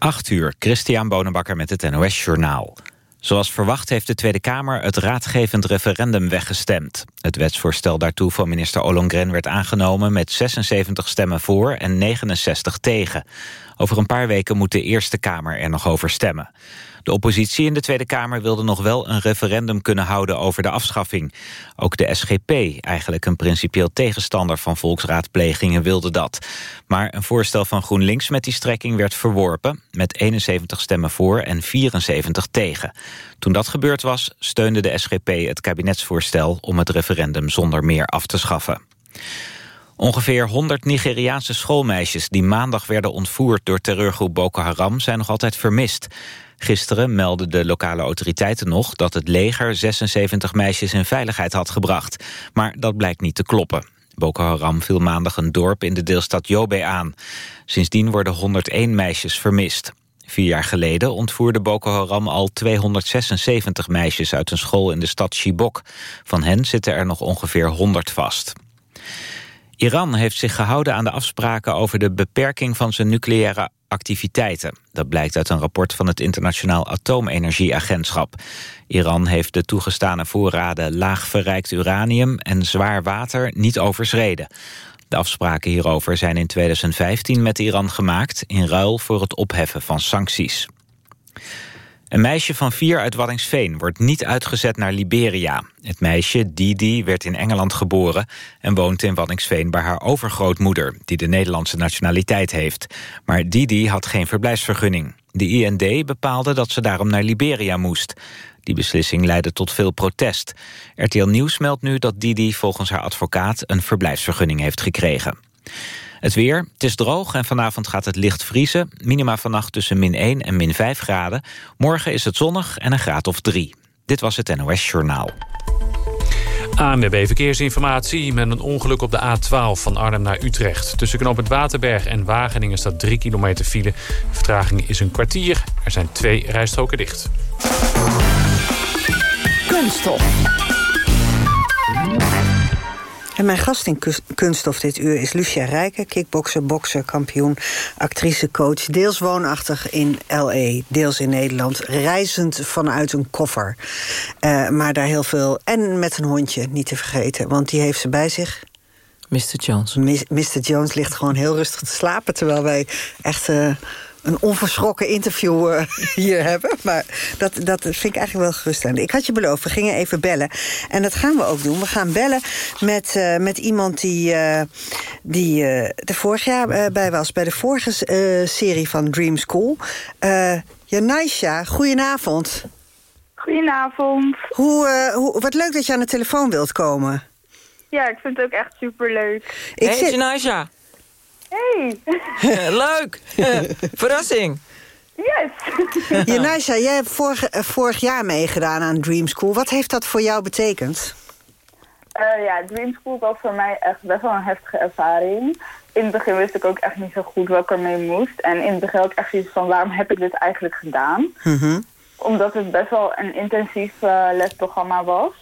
8 uur, Christian Bonenbakker met het NOS Journaal. Zoals verwacht heeft de Tweede Kamer het raadgevend referendum weggestemd. Het wetsvoorstel daartoe van minister Ollongren werd aangenomen... met 76 stemmen voor en 69 tegen. Over een paar weken moet de Eerste Kamer er nog over stemmen. De oppositie in de Tweede Kamer wilde nog wel een referendum kunnen houden over de afschaffing. Ook de SGP, eigenlijk een principieel tegenstander van volksraadplegingen, wilde dat. Maar een voorstel van GroenLinks met die strekking werd verworpen... met 71 stemmen voor en 74 tegen. Toen dat gebeurd was, steunde de SGP het kabinetsvoorstel... om het referendum zonder meer af te schaffen. Ongeveer 100 Nigeriaanse schoolmeisjes die maandag werden ontvoerd door terreurgroep Boko Haram zijn nog altijd vermist. Gisteren meldden de lokale autoriteiten nog dat het leger 76 meisjes in veiligheid had gebracht. Maar dat blijkt niet te kloppen. Boko Haram viel maandag een dorp in de deelstad Yobe aan. Sindsdien worden 101 meisjes vermist. Vier jaar geleden ontvoerde Boko Haram al 276 meisjes uit een school in de stad Chibok. Van hen zitten er nog ongeveer 100 vast. Iran heeft zich gehouden aan de afspraken over de beperking van zijn nucleaire activiteiten. Dat blijkt uit een rapport van het Internationaal Atoomenergieagentschap. Iran heeft de toegestane voorraden laag verrijkt uranium en zwaar water niet overschreden. De afspraken hierover zijn in 2015 met Iran gemaakt... in ruil voor het opheffen van sancties. Een meisje van vier uit Waddingsveen wordt niet uitgezet naar Liberia. Het meisje, Didi, werd in Engeland geboren... en woont in Waddingsveen bij haar overgrootmoeder... die de Nederlandse nationaliteit heeft. Maar Didi had geen verblijfsvergunning. De IND bepaalde dat ze daarom naar Liberia moest. Die beslissing leidde tot veel protest. RTL Nieuws meldt nu dat Didi volgens haar advocaat... een verblijfsvergunning heeft gekregen. Het weer, het is droog en vanavond gaat het licht vriezen. Minima vannacht tussen min 1 en min 5 graden. Morgen is het zonnig en een graad of 3. Dit was het NOS Journaal. ANWB Verkeersinformatie met een ongeluk op de A12 van Arnhem naar Utrecht. Tussen knoop het Waterberg en Wageningen staat 3 kilometer file. vertraging is een kwartier. Er zijn twee rijstroken dicht. Kunststof. En mijn gast in Kunststof dit uur is Lucia Rijken... kickbokser, bokser, kampioen, actrice, coach... deels woonachtig in L.A., deels in Nederland... reizend vanuit een koffer. Uh, maar daar heel veel... en met een hondje, niet te vergeten, want die heeft ze bij zich... Mr. Jones. Mr. Jones ligt gewoon heel rustig te slapen... terwijl wij echt... Uh, een onverschrokken interview uh, hier hebben. Maar dat, dat vind ik eigenlijk wel geruststellend. Ik had je beloofd, we gingen even bellen. En dat gaan we ook doen. We gaan bellen met, uh, met iemand die, uh, die er vorig jaar bij was... bij de vorige serie van Dream School. Janaisha, goedenavond. Goedenavond. Hoe, hoe, wat leuk dat je aan de telefoon wilt komen. Ja, ik vind het ook echt superleuk. Hey, zit... Janaisha. Hey. Leuk. Verrassing. Yes. Janasha, jij hebt vorig, eh, vorig jaar meegedaan aan Dream School. Wat heeft dat voor jou betekend? Uh, ja, Dream School was voor mij echt best wel een heftige ervaring. In het begin wist ik ook echt niet zo goed wat ik ermee moest. En in het begin ook echt zoiets van waarom heb ik dit eigenlijk gedaan? Mm Omdat het best wel een intensief uh, lesprogramma was.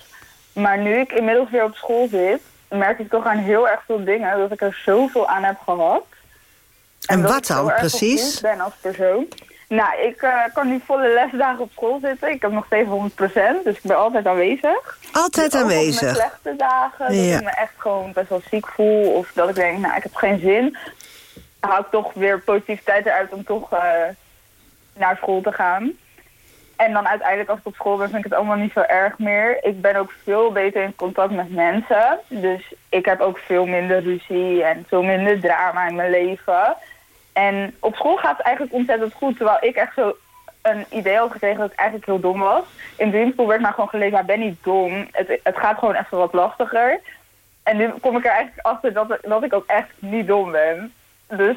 Maar nu ik inmiddels weer op school zit, merk ik toch aan heel erg veel dingen dat ik er zoveel aan heb gehad. En, wat dan precies? Ik ben als persoon. Nou, ik uh, kan nu volle lesdagen op school zitten. Ik heb nog steeds 100%, dus ik ben altijd aanwezig. Altijd dus aanwezig? Met slechte dagen, dat ik me echt gewoon best wel ziek voel. Of dat ik denk, nou, ik heb geen zin. Dan hou ik toch weer positiviteit eruit om toch uh, naar school te gaan. En dan uiteindelijk als ik op school ben, vind ik het allemaal niet zo erg meer. Ik ben ook veel beter in contact met mensen. Dus ik heb ook veel minder ruzie en veel minder drama in mijn leven. En op school gaat het eigenlijk ontzettend goed. Terwijl ik echt zo een idee had gekregen dat ik eigenlijk heel dom was. In Dreamschool werd maar gewoon gelezen, maar ben niet dom. Het, het gaat gewoon echt wat lastiger. En nu kom ik er eigenlijk achter dat, dat ik ook echt niet dom ben. Dus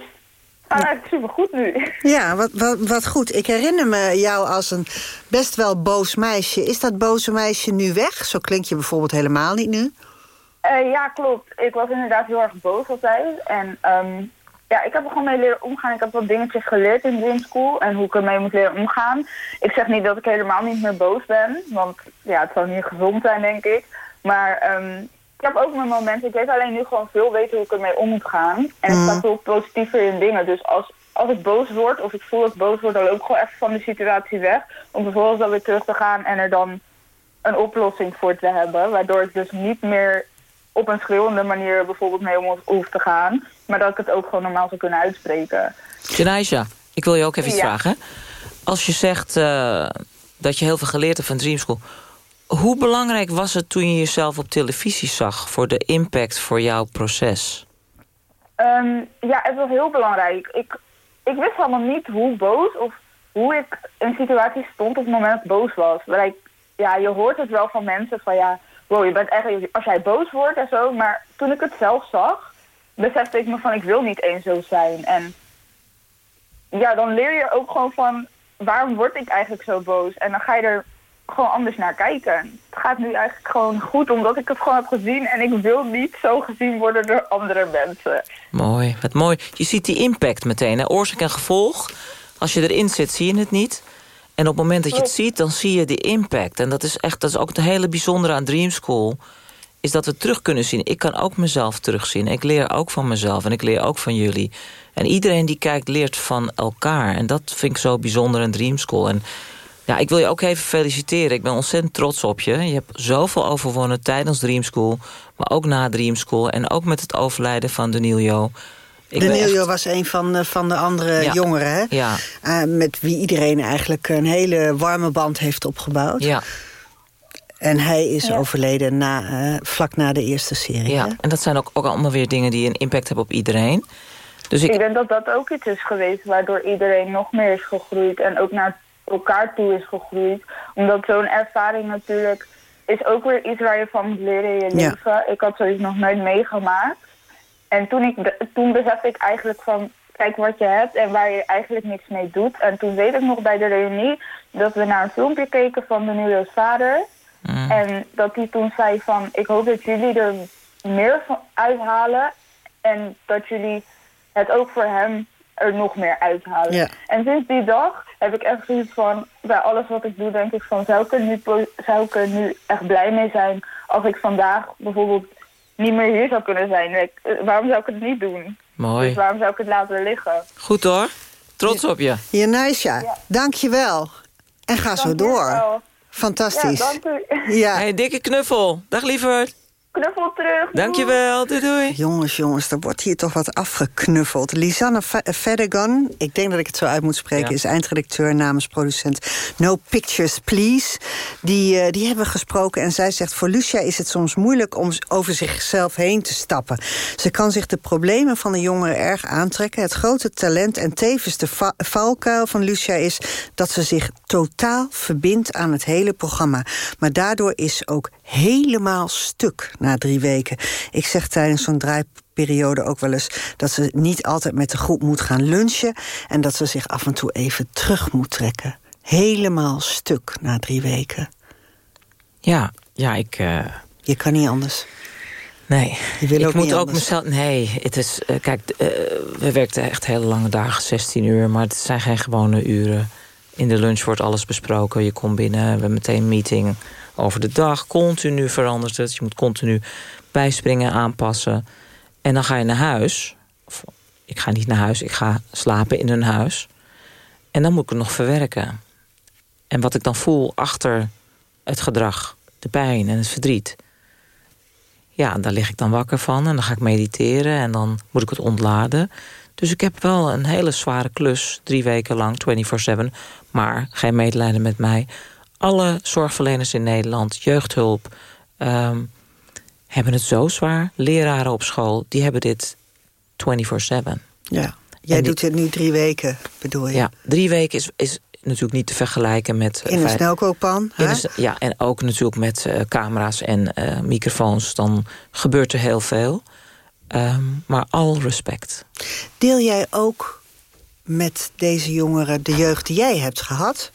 eigenlijk supergoed nu. Ja, wat, wat, wat goed. Ik herinner me jou als een best wel boos meisje. Is dat boze meisje nu weg? Zo klink je bijvoorbeeld helemaal niet nu. Uh, ja, klopt. Ik was inderdaad heel erg boos altijd. En um, ja, ik heb er gewoon mee leren omgaan. Ik heb wat dingetjes geleerd in Dream School en hoe ik ermee moet leren omgaan. Ik zeg niet dat ik helemaal niet meer boos ben, want ja, het zou niet gezond zijn, denk ik. Maar um, ik heb ook mijn momenten. Ik weet alleen nu gewoon veel beter hoe ik ermee om moet gaan. En ik sta mhm. veel positiever in dingen. Dus als als ik boos word of ik voel dat ik boos word, dan loop ik gewoon even van de situatie weg. Om vervolgens dan weer terug te gaan en er dan een oplossing voor te hebben. Waardoor ik dus niet meer op een schreeuwende manier bijvoorbeeld mee om hoef te gaan. Maar dat ik het ook gewoon normaal zou kunnen uitspreken. Janaisha, ik wil je ook even iets Ja. vragen. Als je zegt eh, dat je heel veel geleerd hebt van Dream School... hoe belangrijk was het toen je jezelf op televisie zag... voor de impact voor jouw proces? Ehm, ja, het was heel belangrijk. Ik, ik wist helemaal niet hoe boos of hoe ik in situaties stond op het moment dat ik boos was. Maar ik, ja, je hoort het wel van mensen van ja, wow, je bent echt, als jij boos wordt en zo. Maar toen ik het zelf zag, besefte ik me van ik wil niet eens zo zijn. En ja, dan leer je ook gewoon van waarom word ik eigenlijk zo boos? En dan ga je er gewoon anders naar kijken. Het gaat nu eigenlijk gewoon goed omdat ik het gewoon heb gezien. En ik wil niet zo gezien worden door andere mensen. Mooi, wat mooi. Je ziet die impact meteen, hè? oorzaak en gevolg. Als je erin zit, zie je het niet. En op het moment dat je het ziet, dan zie je die impact. En dat is echt, dat is ook het hele bijzondere aan Dream School... is dat we terug kunnen zien. Ik kan ook mezelf terugzien. Ik leer ook van mezelf en ik leer ook van jullie. En iedereen die kijkt, leert van elkaar. En dat vind ik zo bijzonder aan Dream School. En ja, ik wil je ook even feliciteren. Ik ben ontzettend trots op je. Je hebt zoveel overwonnen tijdens Dream School... maar ook na Dream School. En ook met het overlijden van Danilo. Ik ben Danilo echt- was een van de, van de andere Ja. jongeren, hè? Ja, Eh, met wie iedereen eigenlijk een hele warme band heeft opgebouwd. ja, En hij is Ja. overleden na, eh, vlak na de eerste serie. ja. hè? En dat zijn ook, ook allemaal weer dingen die een impact hebben op iedereen. Dus Ik ik, denk dat dat ook iets is geweest waardoor iedereen nog meer is gegroeid en ook naar elkaar toe is gegroeid. Omdat zo'n ervaring natuurlijk is ook weer iets waar je van moet leren in je Ja. leven. Ik had zoiets nog nooit meegemaakt. En toen, ik, toen besefte ik eigenlijk van, kijk wat je hebt en waar je eigenlijk niks mee doet. En toen weet ik nog bij de reunie dat we naar een filmpje keken van de Nilo's vader. Mm. En dat hij toen zei van, ik hoop dat jullie er meer van uithalen. En dat jullie het ook voor hem er nog meer uithalen. Ja. En sinds die dag heb ik echt zoiets van, bij alles wat ik doe, denk ik van, zou ik er nu, zou ik er nu echt blij mee zijn als ik vandaag bijvoorbeeld niet meer hier zou kunnen zijn? Ik- eh, waarom zou ik het niet doen? Dus mooi. waarom zou ik het laten liggen? Goed hoor. Trots op je. Janaisha, Ja. dank je wel. En ga zo Dank je door. wel. Ja, Fantastisch. dank u. Ja, Hey, dikke knuffel. Dag lieverd. Knuffel terug. Doei. Dankjewel. Doei doei. Jongens, jongens, er wordt hier toch wat afgeknuffeld. Lisanne Ve- Vedegan, ik denk dat ik het zo uit moet spreken... Ja. is eindredacteur namens producent No Pictures Please. Die, eh, die hebben we gesproken en zij zegt... voor Lucia is het soms moeilijk om over zichzelf heen te stappen. Ze kan zich de problemen van de jongeren erg aantrekken. Het grote talent en tevens de va- valkuil van Lucia is... dat ze zich totaal verbindt aan het hele programma. Maar daardoor is ze ook helemaal stuk na drie weken. Ik zeg tijdens zo'n draaiperiode ook wel eens... dat ze niet altijd met de groep moet gaan lunchen... en dat ze zich af en toe even terug moet trekken. Helemaal stuk na drie weken. Ja, ja, ik... eh, Je kan niet anders. Nee, Je wil ik ook moet niet ook anders. mezelf... Nee, het is... eh, kijk, eh, we werkten echt hele lange dagen, 16 uur... maar het zijn geen gewone uren. In de lunch wordt alles besproken. Je komt binnen, we hebben meteen een meeting over de dag. Continu verandert het. Je moet continu bijspringen, aanpassen. En dan ga je naar huis. Of, ik ga niet naar huis, ik ga slapen in hun huis. En dan moet ik het nog verwerken. En wat ik dan voel achter het gedrag, de pijn en het verdriet... Ja, daar lig ik dan wakker van en dan ga ik mediteren en dan moet ik het ontladen. Dus ik heb wel een hele zware klus, drie weken lang, 24-7. Maar geen medelijden met mij. Alle zorgverleners in Nederland, jeugdhulp, ehm, hebben het zo zwaar. Leraren op school, die hebben dit 24-7. Ja. Jij En doet het nu drie weken, bedoel je? Ja, drie weken is, is natuurlijk niet te vergelijken met... eh, In een in hè? ja, en ook natuurlijk met eh, camera's en eh, microfoons. Dan gebeurt er heel veel. Ehm, maar al respect. Deel jij ook met deze jongeren de jeugd die jij hebt gehad?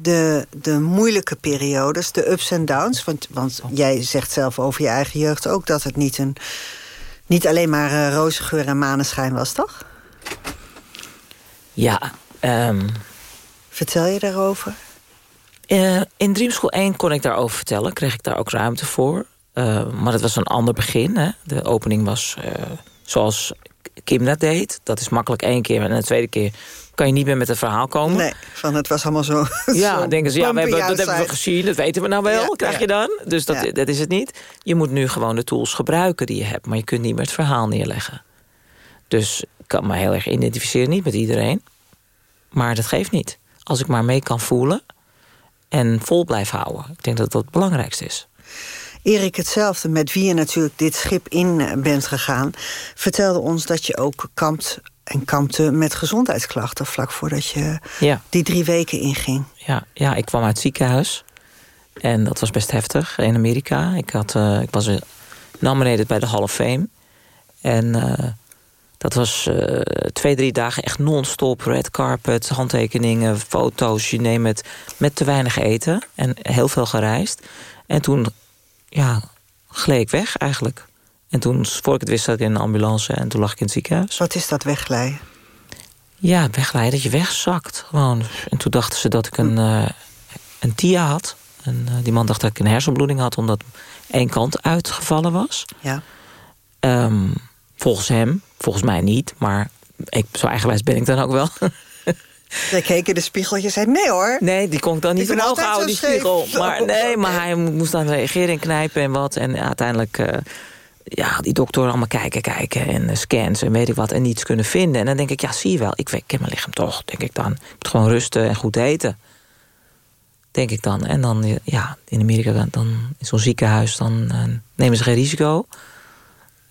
De, de moeilijke periodes, de ups en downs. Want, want jij zegt zelf over je eigen jeugd ook dat het niet, een, niet alleen maar eh, roze geur en maneschijn was, toch? Ja, ehm, Vertel je daarover? eh, in Dream School 1 kon ik daarover vertellen. Kreeg ik daar ook ruimte voor. Eh, maar het was een ander begin. Hè. De opening was eh, zoals Kim dat deed. Dat is makkelijk één keer. En de tweede keer kan je niet meer met het verhaal komen. Nee, van het was allemaal zo... Ja, zo denken ze, ja, we hebben, dat hebben we gezien. Dat weten we nou wel, Ja, krijg ja. je dan. Dus dat, Ja. dat is het niet. Je moet nu gewoon de tools gebruiken die je hebt. Maar je kunt niet meer het verhaal neerleggen. Dus ik kan me heel erg identificeren. Niet met iedereen. Maar dat geeft niet. Als ik maar mee kan voelen. En vol blijf houden. Ik denk dat dat het belangrijkste is. Erik hetzelfde, met wie je natuurlijk dit schip in bent gegaan... vertelde ons dat je ook kampt en kampte met gezondheidsklachten... vlak voordat je Ja. die drie weken inging. Ja, ja, ik kwam uit het ziekenhuis. En dat was best heftig in Amerika. Ik, had, eh, ik was nominated bij de Hall of Fame. En eh, dat was eh, twee, drie dagen echt non-stop. Red carpet, handtekeningen, foto's, je neemt het. Met te weinig eten en heel veel gereisd. En toen ja, gleed ik weg eigenlijk. En toen, voor ik het wist, zat ik in een ambulance en toen lag ik in het ziekenhuis. Wat is dat wegglijden? Ja, wegglijden, dat je wegzakt. Gewoon. En toen dachten ze dat ik een, eh, een TIA had. En eh, die man dacht dat ik een hersenbloeding had... omdat één kant uitgevallen was. Ja. Ehm, volgens hem, volgens mij niet. Maar ik, zo eigenwijs ben ik dan ook wel. Jij keek in de spiegel en je zei nee hoor. Nee, die kon ik dan niet omhoog houden, die spiegel. Maar, nee, maar hij moest dan reageren en knijpen en wat. En uiteindelijk... eh, ja, die dokter allemaal kijken, kijken en eh, scans en weet ik wat... en niets kunnen vinden. En dan denk ik, ja, zie je wel, ik, weet- ik ken mijn lichaam toch, denk ik dan. Ik moet gewoon rusten en goed eten. Denk ik dan. En dan, eh, ja, in Amerika, dan, in zo'n ziekenhuis... dan eh, nemen ze geen risico.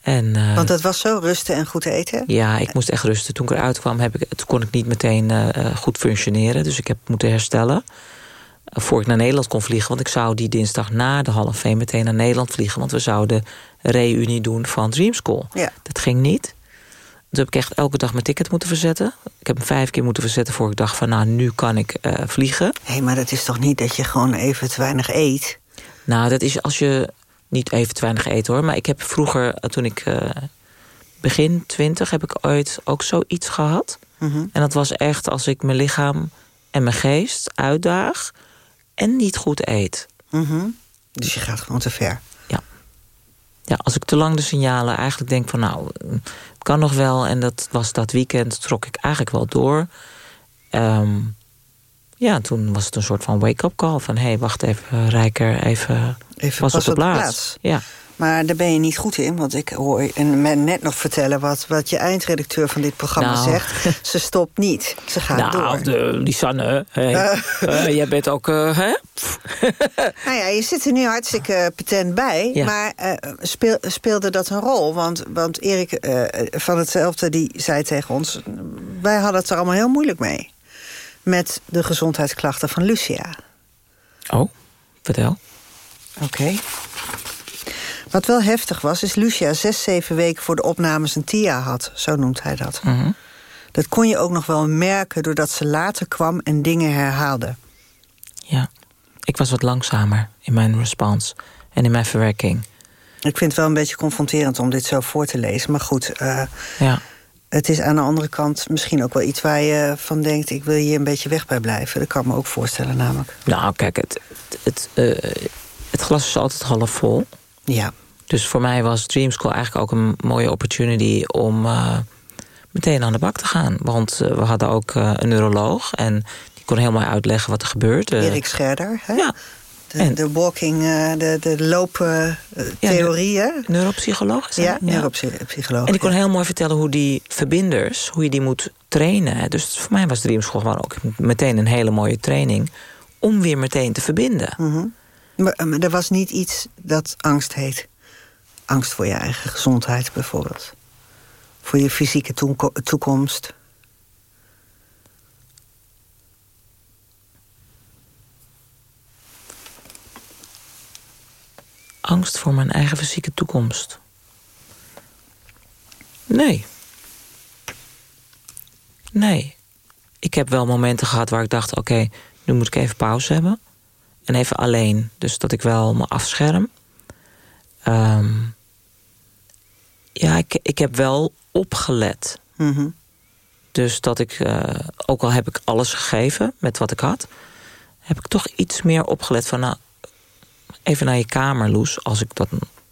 En, Want het was zo rusten en goed eten. ja, ik moest echt rusten. Toen ik eruit kwam, heb ik, toen kon ik niet meteen goed functioneren. Dus ik heb moeten herstellen. Voor ik naar Nederland kon vliegen. Want ik zou die dinsdag na de half meteen naar Nederland vliegen. Want we zouden de reunie doen van Dream School. Ja. Dat ging niet. Toen heb ik echt elke dag mijn ticket moeten verzetten. Ik heb hem vijf keer moeten verzetten voor ik dacht van... nou, nu kan ik eh, vliegen. Hé, maar dat is toch niet dat je gewoon even te weinig eet? Nou, dat is als je niet even te weinig eet hoor. Maar ik heb vroeger, toen ik eh, begin twintig... heb ik ooit ook zoiets gehad. Mhm. En dat was echt als ik mijn lichaam en mijn geest uitdaag... en niet goed eet. Mhm. Dus je gaat gewoon te ver. Ja, als ik te lang de signalen eigenlijk denk van... nou, het kan nog wel. En dat was dat weekend, trok ik eigenlijk wel door. Ehm, ja, toen was het een soort van wake-up call. Van, hé, hey, wacht even, Rijker, even... Even was pas op de plaats. Ja. Maar daar ben je niet goed in, want ik hoor men net nog vertellen... wat, wat je eindredacteur van dit programma Nou. zegt. Ze stopt niet, ze gaat nou, door. de, Lisanne, hey, eh, jij bent ook... eh, hè? Nou ja, je zit er nu hartstikke patent bij. Ja. Maar eh, speel, speelde dat een rol? Want, want Erik eh, van hetzelfde die zei tegen ons... wij hadden het er allemaal heel moeilijk mee. Met de gezondheidsklachten van Lucia. Oh, vertel. Oké. Wat wel heftig was, is Lucia zes, zeven weken voor de opnames een TIA had. Zo noemt hij dat. Mhm. Dat kon je ook nog wel merken doordat ze later kwam en dingen herhaalde. Ja, ik was wat langzamer in mijn respons en in mijn verwerking. Ik vind het wel een beetje confronterend om dit zo voor te lezen. Maar goed, eh, Ja. het is aan de andere kant misschien ook wel iets waar je van denkt... ik wil hier een beetje weg bij blijven. Dat kan ik me ook voorstellen namelijk. Nou, kijk, het, het, eh, het glas is altijd half vol. Ja, Dus voor mij was Dream School eigenlijk ook een mooie opportunity om eh, meteen aan de bak te gaan. Want eh, we hadden ook eh, een neuroloog en die kon heel mooi uitleggen wat er gebeurt. Erik Scherder. Hè? Ja, De, en- de walking, de, de looptheorie, hè? neuropsycholoog. is dat? Ja, neuropsycholoog. En die kon heel mooi vertellen hoe die verbinders, hoe je die moet trainen. Dus voor mij was Dream School gewoon ook meteen een hele mooie training om weer meteen te verbinden. Mhm. maar, maar er was niet iets dat angst heet. Angst voor je eigen gezondheid bijvoorbeeld. Voor je fysieke toeko- toekomst. Angst voor mijn eigen fysieke toekomst. Nee. Nee. Ik heb wel momenten gehad waar ik dacht: oké, nu moet ik even pauze hebben. En even alleen. Dus dat ik wel me afscherm. Ehm, ja, ik, ik heb wel opgelet. Mhm. Dus dat ik, eh, ook al heb ik alles gegeven met wat ik had, heb ik toch iets meer opgelet van, nou, even naar je kamer, Loes. Als, ik dat,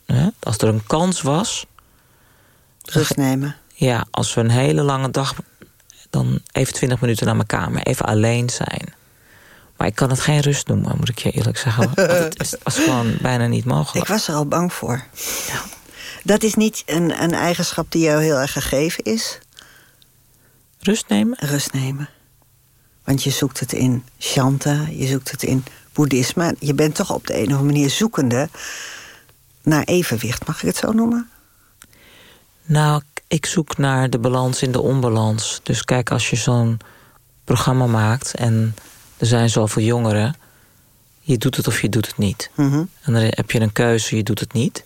hè, als er een kans was, Rust nemen. Ja, als we een hele lange dag... dan even twintig minuten naar mijn kamer. Even alleen zijn. Maar ik kan het geen rust noemen, moet ik je eerlijk zeggen. het was gewoon bijna niet mogelijk. Ik was er al bang voor. Ja. Dat is niet een, een eigenschap die jou heel erg gegeven is? Rust nemen? Rust nemen. Want je zoekt het in Shanta, je zoekt het in boeddhisme. Je bent toch op de een of andere manier zoekende naar evenwicht. Mag ik het zo noemen? Nou, ik zoek naar de balans in de onbalans. Dus kijk, als je zo'n programma maakt... en er zijn zoveel jongeren... je doet het of je doet het niet. Mhm. En dan heb je een keuze, je doet het niet.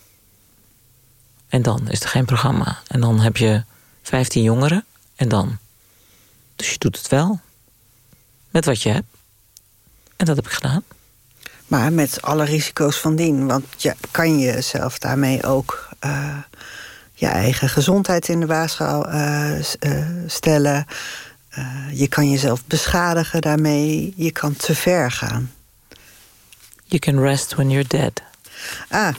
En dan is er geen programma. En dan heb je 15 jongeren en dan. Dus je doet het wel. Met wat je hebt. En dat heb ik gedaan. Maar met alle risico's van dien. Want je kan jezelf daarmee ook uh, je eigen gezondheid in de waagschaal uh, uh, stellen. je kan jezelf beschadigen daarmee. Je kan te ver gaan. You can rest when you're dead. Ah,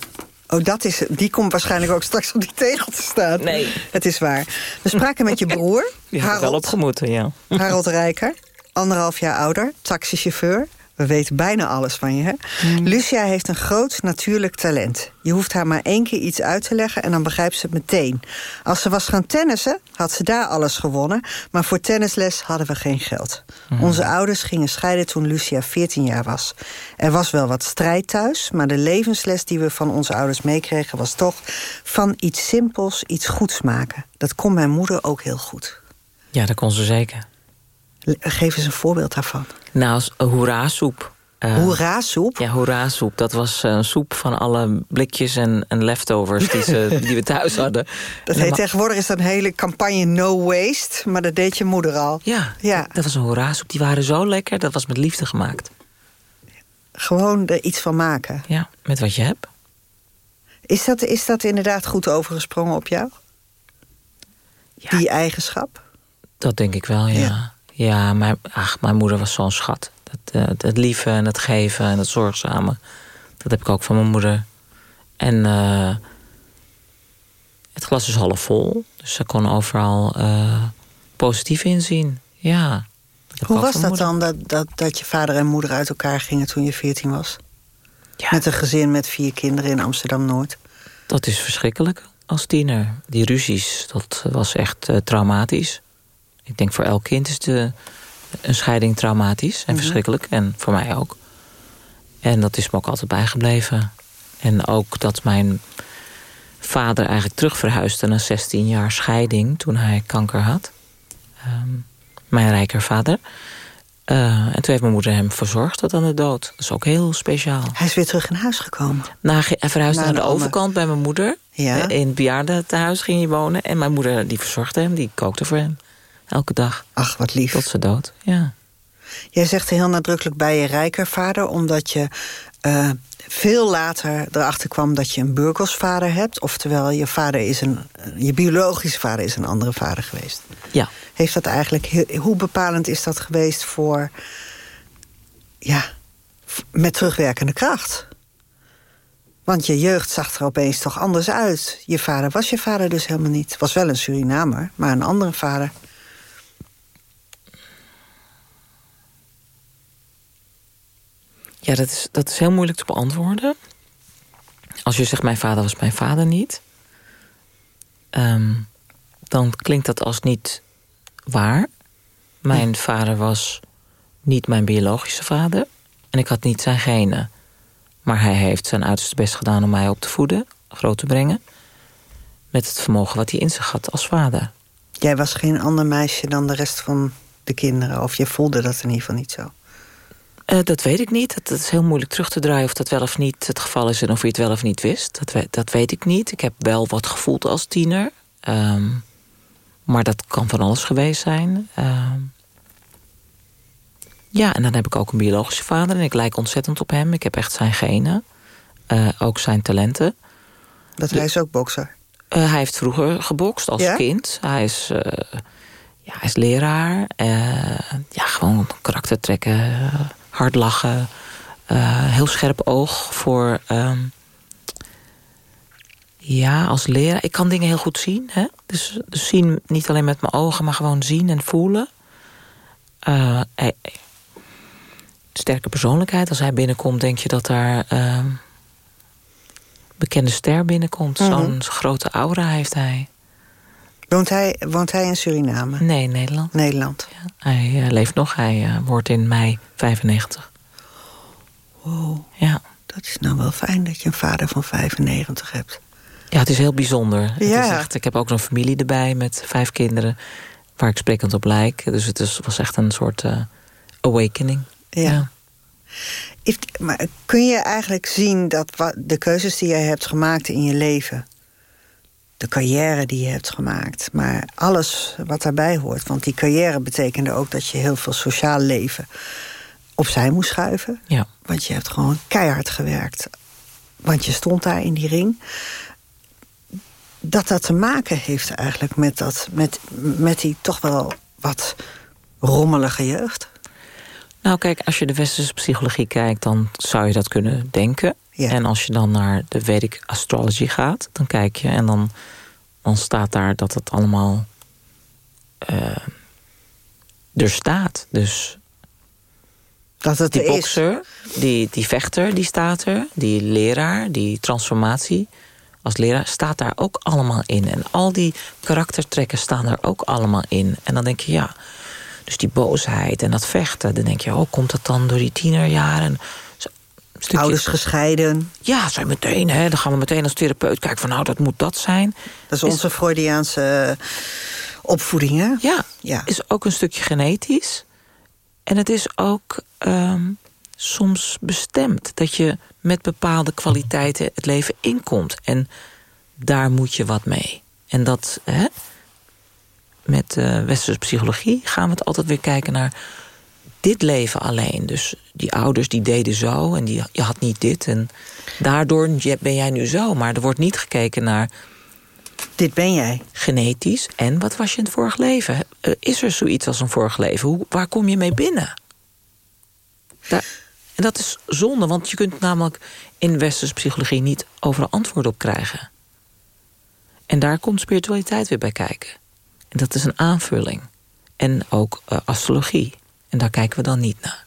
Oh, dat is, die komt waarschijnlijk ook straks op die tegel te staan. Nee. Het is waar. We spraken met je broer. Die had wel opgemoeten, ja. Harold Rijker, anderhalf jaar ouder, taxichauffeur. We weten bijna alles van je. Hè? Mm. Lucia heeft een groot natuurlijk talent. Je hoeft haar maar één keer iets uit te leggen en dan begrijpt ze het meteen. Als ze was gaan tennissen, had ze daar alles gewonnen. Maar voor tennisles hadden we geen geld. Mm. Onze ouders gingen scheiden toen Lucia 14 jaar was. Er was wel wat strijd thuis, maar de levensles die we van onze ouders meekregen... was toch van iets simpels iets goeds maken. Dat kon mijn moeder ook heel goed. Ja, dat kon ze zeker. Geef eens een voorbeeld daarvan. Nou, hoera-soep. Uh, hoera-soep? Ja, hoera-soep. Dat was een soep van alle blikjes en, en leftovers die, ze, die we thuis hadden. Dat heet tegenwoordig is dat een hele campagne No Waste. Maar dat deed je moeder al. Ja, ja. dat was een hoera-soep. Die waren zo lekker. Dat was met liefde gemaakt. Gewoon er iets van maken. Ja, met wat je hebt. Is dat, is dat inderdaad goed overgesprongen op jou? Ja. Die eigenschap? Dat denk ik wel, ja. ja. Ja, mijn, ach, mijn moeder was zo'n schat. Het, uh, het lieve en het geven en het zorgzame. Dat heb ik ook van mijn moeder. En uh, het glas is half vol. Dus ze kon overal uh, positief inzien. Ja. Hoe was dat dan, dat, dat, dat je vader en moeder uit elkaar gingen toen je 14 was? Ja. Met een gezin met vier kinderen in Amsterdam-Noord. Dat is verschrikkelijk als tiener. Die ruzies, dat was echt traumatisch. Ik denk voor elk kind is de, een scheiding traumatisch en mhm. verschrikkelijk. En voor mij ook. En dat is me ook altijd bijgebleven. En ook dat mijn vader eigenlijk terug verhuisde na 16 jaar scheiding toen hij kanker had. Um, mijn rijker vader. Uh, en toen heeft mijn moeder hem verzorgd tot aan de dood. Dat is ook heel speciaal. Hij is weer terug in huis gekomen? Na, hij verhuisde naar, de overkant bij mijn moeder. Ja. In het bejaardentehuis ging hij wonen. En mijn moeder die verzorgde hem, die kookte voor hem. Elke dag. Ach, wat lief. Tot ze dood, ja. Jij zegt heel nadrukkelijk bij je rijker vader... omdat je uh, veel later erachter kwam dat je een burgersvader hebt. Oftewel, je, vader is een, je biologische vader is een andere vader geweest. Ja. Heeft dat eigenlijk, hoe bepalend is dat geweest voor... ja, met terugwerkende kracht? Want je jeugd zag er opeens toch anders uit. Je vader was je vader dus helemaal niet. Was wel een Surinamer, maar een andere vader. Ja, dat is, dat is heel moeilijk te beantwoorden. Als je zegt, mijn vader was mijn vader niet... Ehm, dan klinkt dat als niet waar. Mijn vader was niet mijn biologische vader. En ik had niet zijn genen. Maar hij heeft zijn uiterste best gedaan om mij op te voeden, groot te brengen. Met het vermogen wat hij in zich had als vader. Jij was geen ander meisje dan de rest van de kinderen? Of je voelde dat in ieder geval niet zo? Uh, dat weet ik niet. Het is heel moeilijk terug te draaien of dat wel of niet het geval is... en of je het wel of niet wist. Dat, weet, dat weet ik niet. Ik heb wel wat gevoeld als tiener. Um, maar dat kan van alles geweest zijn. Um, ja, en dan heb ik ook een biologische vader... en ik lijk ontzettend op hem. Ik heb echt zijn genen. Uh, ook zijn talenten. Dat hij is ook bokser? Uh, hij heeft vroeger gebokst als ja? kind. Hij is, uh, ja, hij is leraar. ja, gewoon karaktertrekken hard lachen. Uh, heel scherp oog voor... Um, Ja, als leraar. Ik kan dingen heel goed zien. Hè? Dus, dus zien niet alleen met mijn ogen, maar gewoon zien en voelen. Uh, sterke persoonlijkheid. Als hij binnenkomt, denk je dat daar uh, bekende ster binnenkomt. Mhm. Zo'n grote aura heeft hij. Woont hij, woont hij in Suriname? Nee, Nederland. Nederland. Ja, hij uh, leeft nog. Hij uh, wordt in mei 95. Wow. Ja. Dat is nou wel fijn dat je een vader van 95 hebt. Ja, het is heel bijzonder. Het is echt, ik heb ook een familie erbij met vijf kinderen... waar ik sprekend op lijk. Dus het is, was echt een soort uh, awakening. Ja. ja. maar kun je eigenlijk zien dat de keuzes die je hebt gemaakt in je leven... de carrière die je hebt gemaakt, maar alles wat daarbij hoort... want die carrière betekende ook dat je heel veel sociaal leven opzij moest schuiven. Ja. Want je hebt gewoon keihard gewerkt. Want je stond daar in die ring dat dat te maken heeft eigenlijk met, dat, met, met die toch wel wat rommelige jeugd? Nou kijk, als je de westerse psychologie kijkt... dan zou je dat kunnen denken. En als je dan naar de Vedic Astrology gaat... dan kijk je en dan, dan staat daar dat het allemaal uh, er staat. Dus dat het die bokser, die, die vechter, die staat er. Die leraar, die transformatie als leraar staat daar ook allemaal in. En al die karaktertrekken staan er ook allemaal in. En dan denk je, ja, dus die boosheid en dat vechten... dan denk je, oh, komt dat dan door die tienerjaren? Ouders gescheiden. Ja, zijn meteen, hè, dan gaan we meteen als therapeut kijken van... nou, dat moet dat zijn. Dat is onze Freudiaanse opvoeding, hè? Ja, ja, is ook een stukje genetisch. En het is ook ehm, soms bestemd. Dat je met bepaalde kwaliteiten het leven inkomt. En daar moet je wat mee. En dat, hè, met uh, westerse psychologie gaan we het altijd weer kijken naar dit leven alleen. Dus die ouders die deden zo en die, je had niet dit. En daardoor ben jij nu zo. Maar er wordt niet gekeken naar... Dit ben jij. Genetisch. En wat was je in het vorig leven? Eh, is er zoiets als een vorig leven? Hoe, waar kom je mee binnen? Daar, en dat is zonde, want je kunt namelijk in westerse psychologie niet overal antwoord op krijgen. En daar komt spiritualiteit weer bij kijken. En dat is een aanvulling. En ook uh, astrologie. En daar kijken we dan niet naar.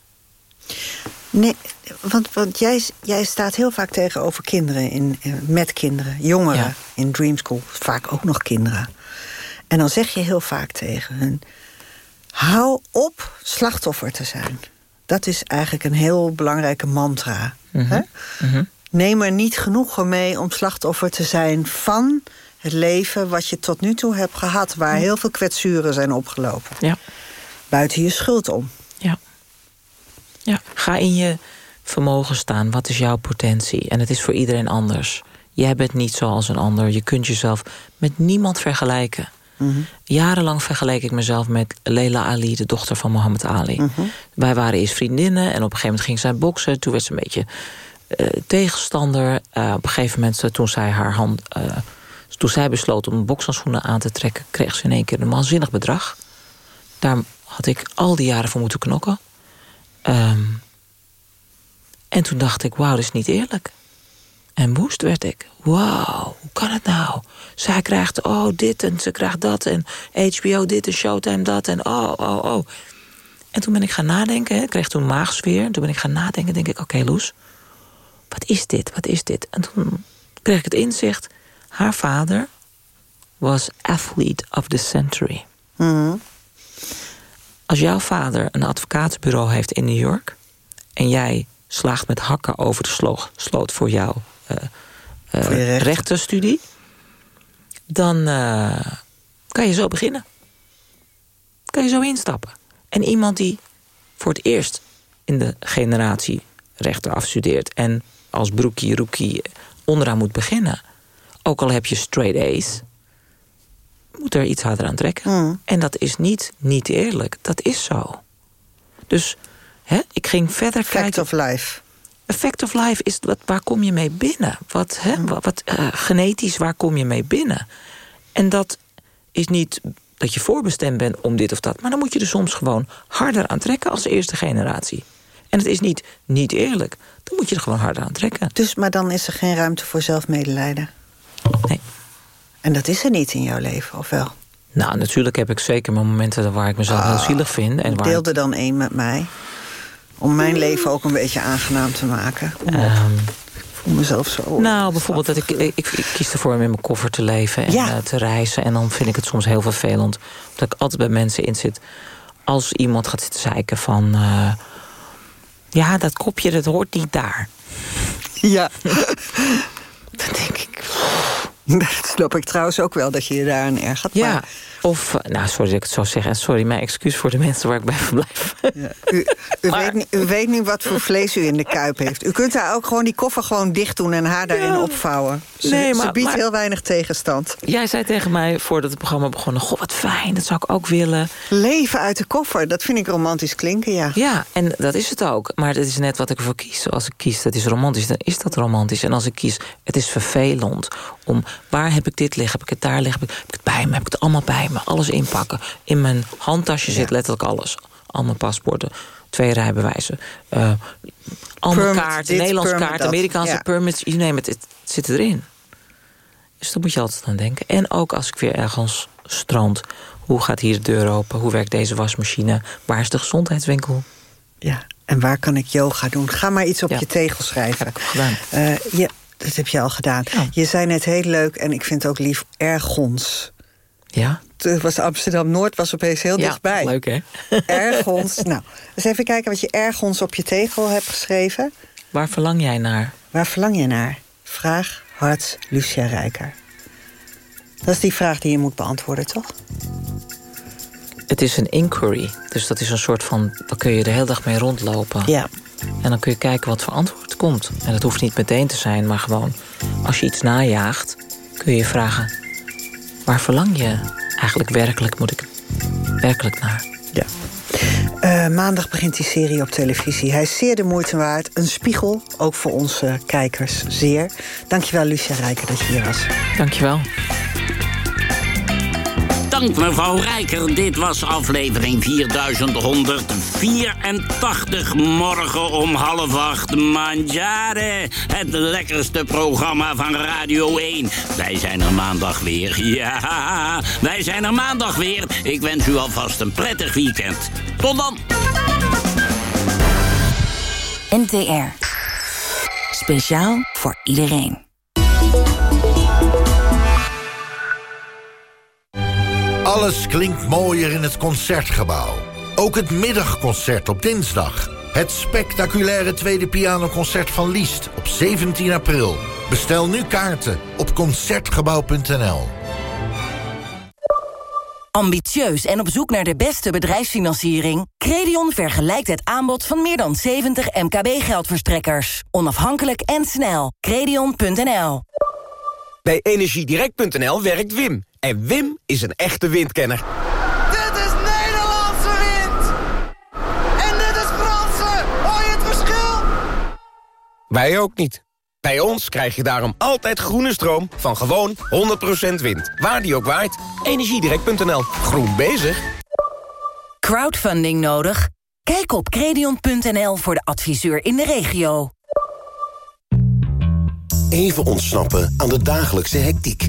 Nee, want, want jij, jij staat heel vaak tegenover kinderen, in, eh, met kinderen, jongeren in Dream School. Vaak ook nog kinderen. En dan zeg je heel vaak tegen hun... hou op slachtoffer te zijn. Dat is eigenlijk een heel belangrijke mantra. Mhm. hè? Mhm. Neem er niet genoegen mee om slachtoffer te zijn van het leven wat je tot nu toe hebt gehad, waar heel veel kwetsuren zijn opgelopen. Ja. Buiten je schuld om. Ja. ja. Ga in je vermogen staan. Wat is jouw potentie? En het is voor iedereen anders. Jij bent niet zoals een ander. Je kunt jezelf met niemand vergelijken. Jarenlang vergeleek ik mezelf met Leila Ali, de dochter van Mohammed Ali. Mhm. Wij waren eerst vriendinnen en op een gegeven moment ging zij boksen. Toen werd ze een beetje uh, tegenstander. Uh, op een gegeven moment, eh, toen zij haar hand... Uh, toen zij besloot om bokshandschoenen aan te trekken... kreeg ze in één keer een waanzinnig bedrag. Daar had ik al die jaren voor moeten knokken. Um, en toen dacht ik, wauw, dat is niet eerlijk. En woest werd ik. Wauw, hoe kan het nou? Zij krijgt oh dit en ze krijgt dat en HBO dit en Showtime dat en oh, oh, oh. En toen ben ik gaan nadenken, ik kreeg toen maagsfeer. Toen ben ik gaan nadenken, denk ik, oké Loes, wat is dit, wat is dit? En toen kreeg ik het inzicht, haar vader was athlete of the century. Mhm. Als jouw vader een advocatenbureau heeft in New York... en jij slaagt met hakken over de sloot voor jou uh, rechtenstudie... dan uh, kan je zo beginnen. Kan je zo instappen. En iemand die voor het eerst in de generatie rechter afstudeert... en als broekie, rookie onderaan moet beginnen... ook al heb je straight A's... moet er iets harder aan trekken. En dat is niet, niet eerlijk. Dat is zo. Dus hè, ik ging verder Fact kijken... Fact of life. Effect of life is wat, waar kom je mee binnen? Wat, hè, mm. wat uh, genetisch, waar kom je mee binnen? En dat is niet dat je voorbestemd bent om dit of dat. Maar dan moet je er soms gewoon harder aan trekken als eerste generatie. En het is niet, niet eerlijk. Dan moet je er gewoon harder aan trekken. Dus, maar dan is er geen ruimte voor zelfmedelijden? Nee. En dat is er niet in jouw leven, of wel? Nou, natuurlijk heb ik zeker mijn momenten waar ik mezelf heel Ah, zielig vind. En waar Deel er dan één met mij. Om mijn leven ook een beetje aangenaam te maken. Kom op. Ehm, Ik voel mezelf zo... nou, bijvoorbeeld dat ik, ik, ik kies ervoor om in mijn koffer te leven en Ja. eh, te reizen. En dan vind ik het soms heel vervelend dat ik altijd bij mensen in zit. Als iemand gaat zitten zeiken van... eh, ja, dat kopje, dat hoort niet daar. Ja. Dan denk ik... Dat snap ik trouwens ook wel, dat je je daaraan ergert. Ja, maar- of... Nou, sorry dat ik het zo zeg. En sorry, mijn excuus voor de mensen waar ik bij verblijf. Ja. U, u, weet, niet- u weet niet wat voor vlees u in de kuip heeft. U kunt daar ook gewoon die koffer gewoon dicht doen en haar daarin Ja. opvouwen. Ze, Nee, ze maar- biedt maar- heel weinig tegenstand. Jij zei tegen mij voordat het programma begon... Goh, wat fijn, dat zou ik ook willen. Leven uit de koffer, dat vind ik romantisch klinken, ja. Ja, en dat is het ook. Maar dat is net wat ik ervoor kies. Als ik kies, dat is romantisch, dan is dat romantisch. En als ik kies, het is vervelend. Om, waar heb ik dit liggen? Heb ik het daar liggen? Heb ik, heb ik het bij me? Heb ik het allemaal bij me? Alles inpakken. In mijn handtasje zit letterlijk alles. Al mijn paspoorten, twee rijbewijzen. eh al mijn kaarten, Nederlandse dat. Amerikaanse permits. Je neemt het, het zit erin. Dus daar moet je altijd aan denken. En ook als ik weer ergens strand. Hoe gaat hier de deur open? Hoe werkt deze wasmachine? Waar is de gezondheidswinkel? ja. En waar kan ik yoga doen? Ga maar iets op Ja. je tegel schrijven. Heb ik gedaan. Eh, ja, dat heb je al gedaan. Ja. Je zei net heel leuk, en ik vind het ook lief, ergons. Ja? Het was Amsterdam-Noord, was opeens heel ja, dichtbij. leuk hè? Ergons. nou, eens even kijken wat je ergons op je tegel hebt geschreven. Waar verlang jij naar? Waar verlang je naar? Vraag Hart Lucia Rijker. Dat is die vraag die je moet beantwoorden, toch? Het is een inquiry. Dus dat is een soort van... Daar kun je de hele dag mee rondlopen. Ja. En dan kun je kijken wat voor antwoord komt. En dat hoeft niet meteen te zijn, maar gewoon... Als je iets najaagt, kun je je vragen... Waar verlang je eigenlijk werkelijk, moet ik werkelijk naar? ja. Eh, maandag begint die serie op televisie. Hij is zeer de moeite waard. Een spiegel, ook voor onze kijkers, zeer. Dankjewel, Lucia Rijker, dat je hier was. Dankjewel. Dank mevrouw Rijker. Dit was aflevering 4184. Morgen om half acht. Mangiare. Het lekkerste programma van Radio 1. Wij zijn er maandag weer. Ja, wij zijn er maandag weer. Ik wens u alvast een prettig weekend. Tot dan. NTR. Speciaal voor iedereen. Alles klinkt mooier in het Concertgebouw. Ook het middagconcert op dinsdag. Het spectaculaire tweede pianoconcert van Liszt op 17 april. Bestel nu kaarten op Concertgebouw.nl. Ambitieus en op zoek naar de beste bedrijfsfinanciering? Credion vergelijkt het aanbod van meer dan 70 MKB-geldverstrekkers. Onafhankelijk en snel. Credion.nl Bij energiedirect.nl werkt Wim. En Wim is een echte windkenner. Dit is Nederlandse wind! En dit is Franse! Hoor je het verschil? Wij ook niet. Bij ons krijg je daarom altijd groene stroom van gewoon 100% wind. Waar die ook waait. Energiedirect.nl. Groen bezig. Crowdfunding nodig? Kijk op Credion.nl voor de adviseur in de regio. Even ontsnappen aan de dagelijkse hectiek.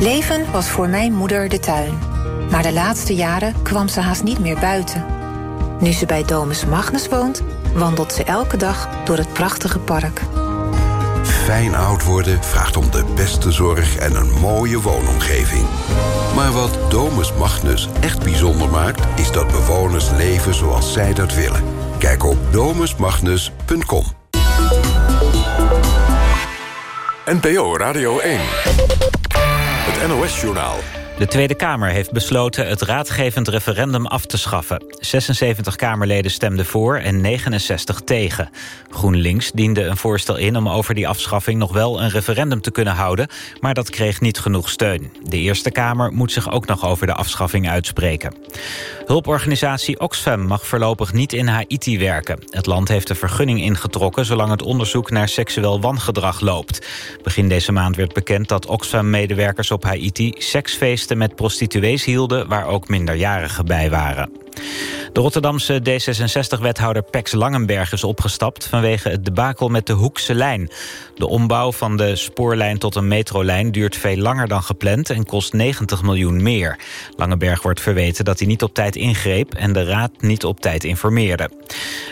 Leven was voor mijn moeder de tuin. Maar de laatste jaren kwam ze haast niet meer buiten. Nu ze bij Domus Magnus woont, wandelt ze elke dag door het prachtige park. Fijn oud worden vraagt om de beste zorg en een mooie woonomgeving. Maar wat Domus Magnus echt bijzonder maakt... is dat bewoners leven zoals zij dat willen. Kijk op domusmagnus.com. NPO Radio 1. Het NOS-journaal. De Tweede Kamer heeft besloten het raadgevend referendum af te schaffen. 76 Kamerleden stemden voor en 69 tegen. GroenLinks diende een voorstel in om over die afschaffing nog wel een referendum te kunnen houden, maar dat kreeg niet genoeg steun. De Eerste Kamer moet zich ook nog over de afschaffing uitspreken. Hulporganisatie Oxfam mag voorlopig niet in Haiti werken. Het land heeft een vergunning ingetrokken zolang het onderzoek naar seksueel wangedrag loopt. Begin deze maand werd bekend dat Oxfam-medewerkers op Haiti seksfeesten met prostituees hielden... waar ook minderjarigen bij waren. De Rotterdamse D66-wethouder Pex Langenberg is opgestapt... vanwege het debakel met de Hoekse lijn. De ombouw van de spoorlijn tot een metrolijn duurt veel langer dan gepland... en kost 90 miljoen meer. Langenberg wordt verweten dat hij niet op tijd ingreep... en de raad niet op tijd informeerde.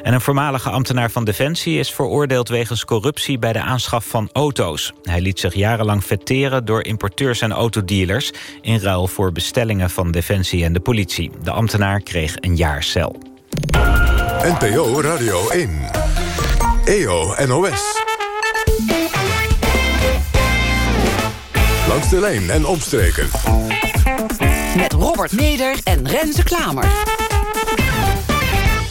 En een voormalige ambtenaar van Defensie is veroordeeld... wegens corruptie bij de aanschaf van auto's. Hij liet zich jarenlang vetteren door importeurs en autodealers... in ruil voor bestellingen van Defensie en de politie. De ambtenaar kreeg een jaar cel. NPO Radio 1. EO NOS. Langs de lijn en omstreken. Met Robert Meder en Renze Klamer.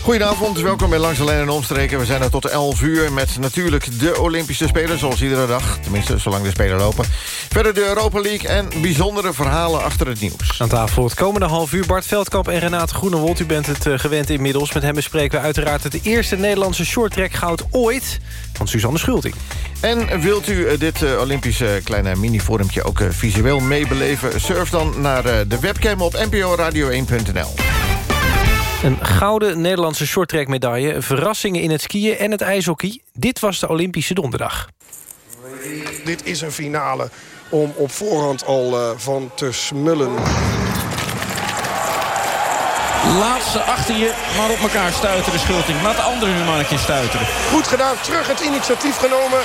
Goedenavond, welkom bij Langs de Lijn en Omstreken. We zijn er tot 11 uur met natuurlijk de Olympische Spelen... zoals iedere dag, tenminste zolang de Spelen lopen. Verder de Europa League en bijzondere verhalen achter het nieuws. Aan tafel het komende half uur Bart Veldkamp en Renate Groenewold. U bent het uh, gewend inmiddels. Met hem bespreken we uiteraard het eerste Nederlandse shorttrack goud ooit... van Suzanne Schulting. En wilt u uh, dit uh, Olympische kleine mini-forumtje ook visueel meebeleven? Surf dan naar de webcam op nporadio1.nl. Een gouden Nederlandse shorttrack medaille, verrassingen in het skiën en het ijshockey. Dit was de Olympische donderdag. Dit is een finale om op voorhand al uh, van te smullen. Laatste achter je, maar op elkaar stuiten de schulting. Laat de andere nu maar een keer stuiteren. Goed gedaan, terug het initiatief genomen.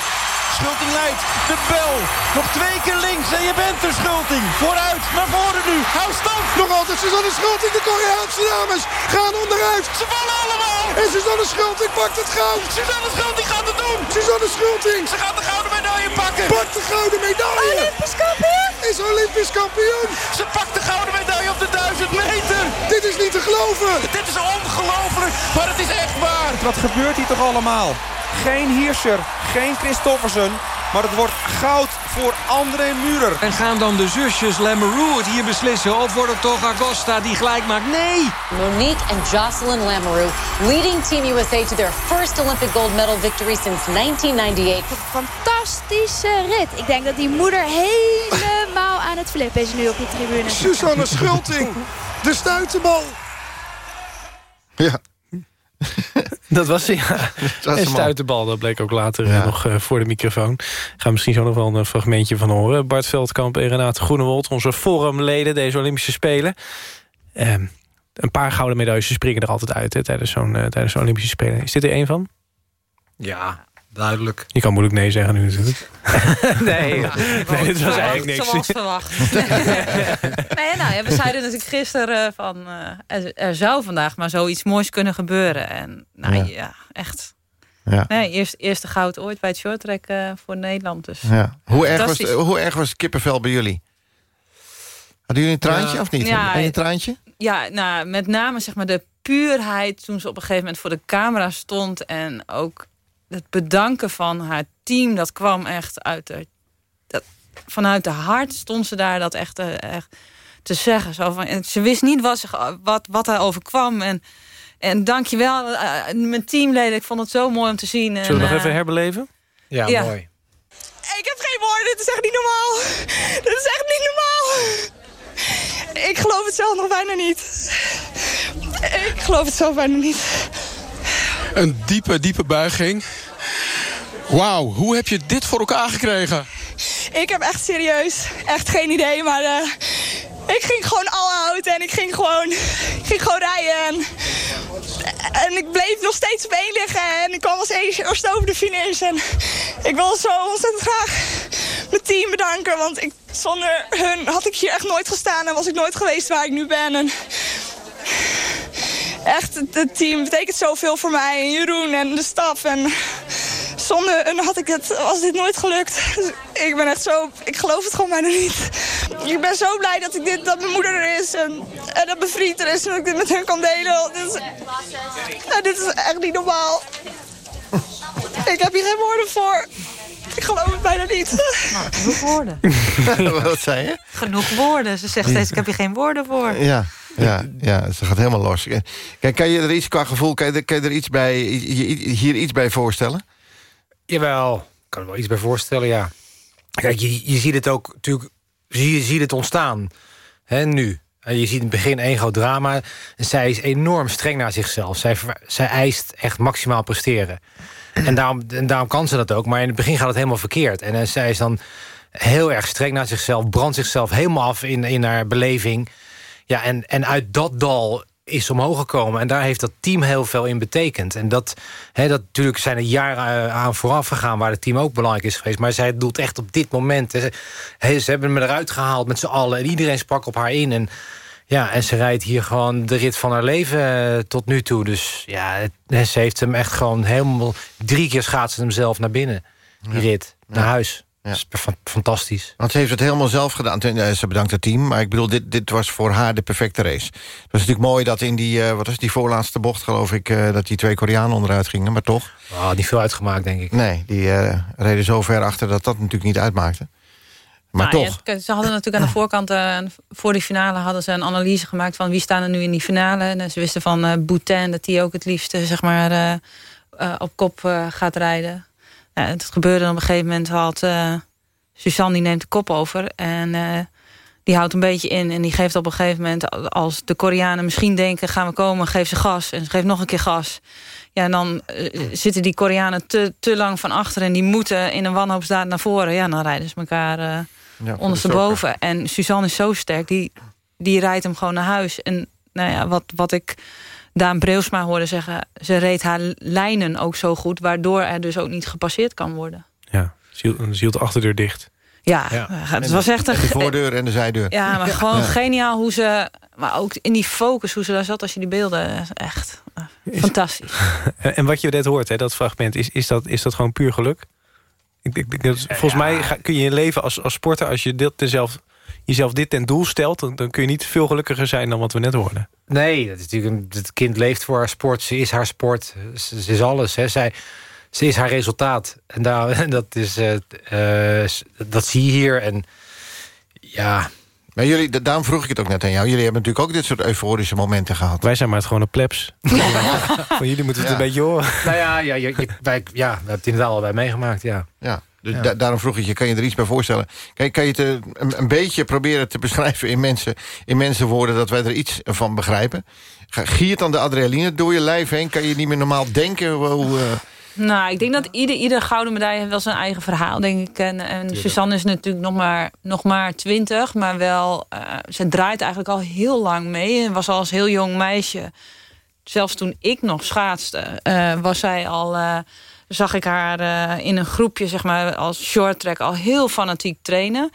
Schulting leidt. De bel. Nog twee keer links en je bent er, Schulting. Vooruit, naar voren nu. Hou stand. Nog altijd Suzanne Schulting. De Koreaanse dames gaan onderuit. Ze vallen allemaal. En Suzanne Schulting pakt het goud. Suzanne Schulting gaat het doen. Suzanne Schulting. Ze gaat de gouden medaille pakken. Pakt de gouden medaille. Olympisch kampioen. Is Olympisch kampioen. Ze pakt de gouden medaille op de 1000 meter. Dit is niet te geloven. Dit is ongelooflijk, maar het is echt waar. Wat gebeurt hier toch allemaal? Geen Hirscher, geen Christoffersen. Maar het wordt goud voor André Murer. En gaan dan de zusjes Lamoureux het hier beslissen? Of wordt het toch Agosta die gelijk maakt? Nee! Monique en Jocelyn Lamoureux leading Team USA to their first Olympic gold medal victory since 1998. Fantastische rit. Ik denk dat die moeder helemaal aan het flippen is nu op de tribune. Susanne Schulting, de stuiterbal. Ja. Dat was hij, ja. was en hem stuiterbal, dat bleek ook later ja. nog uh, voor de microfoon. Gaan we misschien zo nog wel een fragmentje van horen. Bart Veldkamp en Renate Groenewold, onze forumleden deze Olympische Spelen. Uh, een paar gouden medailles springen er altijd uit hè, tijdens zo'n uh, tijdens zo'n Olympische Spelen. Is dit er één van? Ja, duidelijk. Je kan moeilijk nee zeggen nu natuurlijk. nee, ja, nee, dit was eigenlijk niks. Zoals verwacht. nee, nou, ja, we zeiden natuurlijk gisteren uh, van... Uh, er, er, zou vandaag maar zoiets moois kunnen gebeuren. En nou ja, ja echt... Ja. Nee, eerst, eerste goud ooit bij het shorttrack uh, voor Nederland. Dus. Ja. Hoe, erg was, hoe erg was het kippenvel bij jullie? Hadden jullie een traantje of niet? Ja, een traantje? Ja, nou, met name zeg maar de puurheid toen ze op een gegeven moment voor de camera stond. En ook het bedanken van haar team, dat kwam echt uit de... Dat, vanuit de hart stond ze daar dat echt, echt te zeggen. Zo van, en ze wist niet wat, ze, wat, wat haar overkwam. En, en dankjewel, uh, mijn teamleden. Ik vond het zo mooi om te zien. Zullen we en, nog even herbeleven? Ja, ja, mooi. Ik heb geen woorden, dit is echt niet normaal. Dit is echt niet normaal. Ik geloof het zelf nog bijna niet. Ik geloof het zelf bijna niet. Een diepe, diepe buiging. Wauw, hoe heb je dit voor elkaar gekregen? Ik heb echt serieus, echt geen idee, maar uh, ik ging gewoon al out en ik ging gewoon, ik ging gewoon rijden. En En ik bleef nog steeds op één liggen. En ik kwam als eerste over de finish. En ik wil zo ontzettend graag mijn team bedanken. Want ik, zonder hun had ik hier echt nooit gestaan. En was ik nooit geweest waar ik nu ben. En echt, het, team betekent zoveel voor mij. En Jeroen en de staf. En zonder hun had ik het, was dit nooit gelukt. Dus ik ben echt zo, ik geloof het gewoon bijna niet. Ik ben zo blij dat, ik dit, dat mijn moeder er is en, en dat mijn vriend er is en dat ik dit met hen kan delen. Dit is, en dit is echt niet normaal. Ik heb hier geen woorden voor. Ik geloof het bijna niet. Nou, genoeg woorden. Wat zei je? Genoeg woorden. Ze zegt steeds, ik heb hier geen woorden voor. Ja, ja, ja, ze gaat helemaal los. Kijk, kan je er iets qua gevoel, kan je, kan je er iets bij, hier iets bij voorstellen? Jawel, ik kan er wel iets bij voorstellen, ja. Kijk, je, je ziet het ook natuurlijk, je, je ziet het ontstaan. Hè, nu. En je ziet in het begin één groot drama. En zij is enorm streng naar zichzelf. Zij, zij eist echt maximaal presteren. En daarom, en daarom kan ze dat ook. Maar in het begin gaat het helemaal verkeerd. En, eh, zij is dan heel erg streng naar zichzelf. Brandt zichzelf helemaal af in, in haar beleving. Ja, en, en uit dat dal is omhoog gekomen. En daar heeft dat team heel veel in betekend. En dat, hè, dat natuurlijk zijn er jaren eh, aan vooraf gegaan... waar het team ook belangrijk is geweest. Maar zij doet echt op dit moment... hè, Ze, hè, ze hebben me eruit gehaald met z'n allen. En iedereen sprak op haar in. En, ja, en ze rijdt hier gewoon de rit van haar leven eh, tot nu toe. Dus ja, het- ze heeft hem echt gewoon helemaal... Drie keer schaatsen hem zelf naar binnen. Die rit, naar huis. Dat is fa- fantastisch. Want ze heeft het helemaal zelf gedaan. Eh, Ze bedankt het team, maar ik bedoel, dit, dit was voor haar de perfecte race. Het was natuurlijk mooi dat in die, eh, wat was het, die voorlaatste bocht, geloof ik... eh, dat die twee Koreanen onderuit gingen, maar toch. Oh, niet veel uitgemaakt, denk ik. Nee, die eh, reden zo ver achter dat dat natuurlijk niet uitmaakte. Maar Nou, toch. ja, ze hadden natuurlijk aan de voorkant, voor die finale... hadden ze een analyse gemaakt van wie staan er nu in die finale. En ze wisten van eh Boutin dat die ook het liefst eh, zeg maar, eh, eh, op kop eh, gaat rijden. Ja, het gebeurde op een gegeven moment had... eh Suzanne die neemt de kop over en eh, die houdt een beetje in. En die geeft op een gegeven moment, als de Koreanen misschien denken... gaan we komen, geeft ze gas. En ze geeft nog een keer gas. Ja, en dan eh, zitten die Koreanen te, te lang van achter... en die moeten in een wanhoopsdaad naar voren. Ja, dan rijden ze elkaar Ja, ondersteboven. En Suzanne is zo sterk, die, die rijdt hem gewoon naar huis. En nou ja, wat, wat ik Daan Breusma hoorde zeggen... ze reed haar lijnen ook zo goed... waardoor er dus ook niet gepasseerd kan worden. Ja, ze hield, de achterdeur dicht. Ja, het was echt een... De voordeur en de zijdeur. Ja, maar gewoon Ja. geniaal hoe ze... Maar ook in die focus, hoe ze daar zat als je die beelden... Echt fantastisch. En wat je net hoort, hè, dat fragment, is, is, dat, is dat gewoon puur geluk? Ik, ik, ik- dat- volgens mij ga- kun je in je leven als, als sporter... als je dit jezelf, jezelf dit ten doel stelt... Dan, dan kun je niet veel gelukkiger zijn dan wat we net hoorden. Nee, dat is natuurlijk een, het kind leeft voor haar sport. Ze is haar sport. Ze, ze is alles. Hè. Zij, ze is haar resultaat. En daar, dat, is, eh, eh, dat zie je hier. En ja... Maar jullie, da- daarom vroeg ik het ook net aan jou. Jullie hebben natuurlijk ook dit soort euforische momenten gehad. Wij zijn maar het gewoon een plebs. Van jullie moeten het Ja. een beetje horen. Nou ja, ja, je- je- wij, ja, we hebben het inderdaad allebei meegemaakt, ja. Ja, dus Ja. da- daarom vroeg ik je, kan je er iets bij voorstellen? Kan, je- kan je het eh, een, een beetje proberen te beschrijven in, mensen, in mensenwoorden... dat wij er iets van begrijpen? Giert dan de adrenaline door je lijf heen? Kan je niet meer normaal denken? Hoe, eh, Nou, ik denk dat ieder, ieder gouden medaille heeft wel zijn eigen verhaal, denk ik. En, en Suzanne is natuurlijk nog maar, nog maar twintig, maar wel... eh, ze draait eigenlijk al heel lang mee. En was al als heel jong meisje. Zelfs toen ik nog schaatste, was zij al... zag ik haar eh, in een groepje, zeg maar, als short track... al heel fanatiek trainen.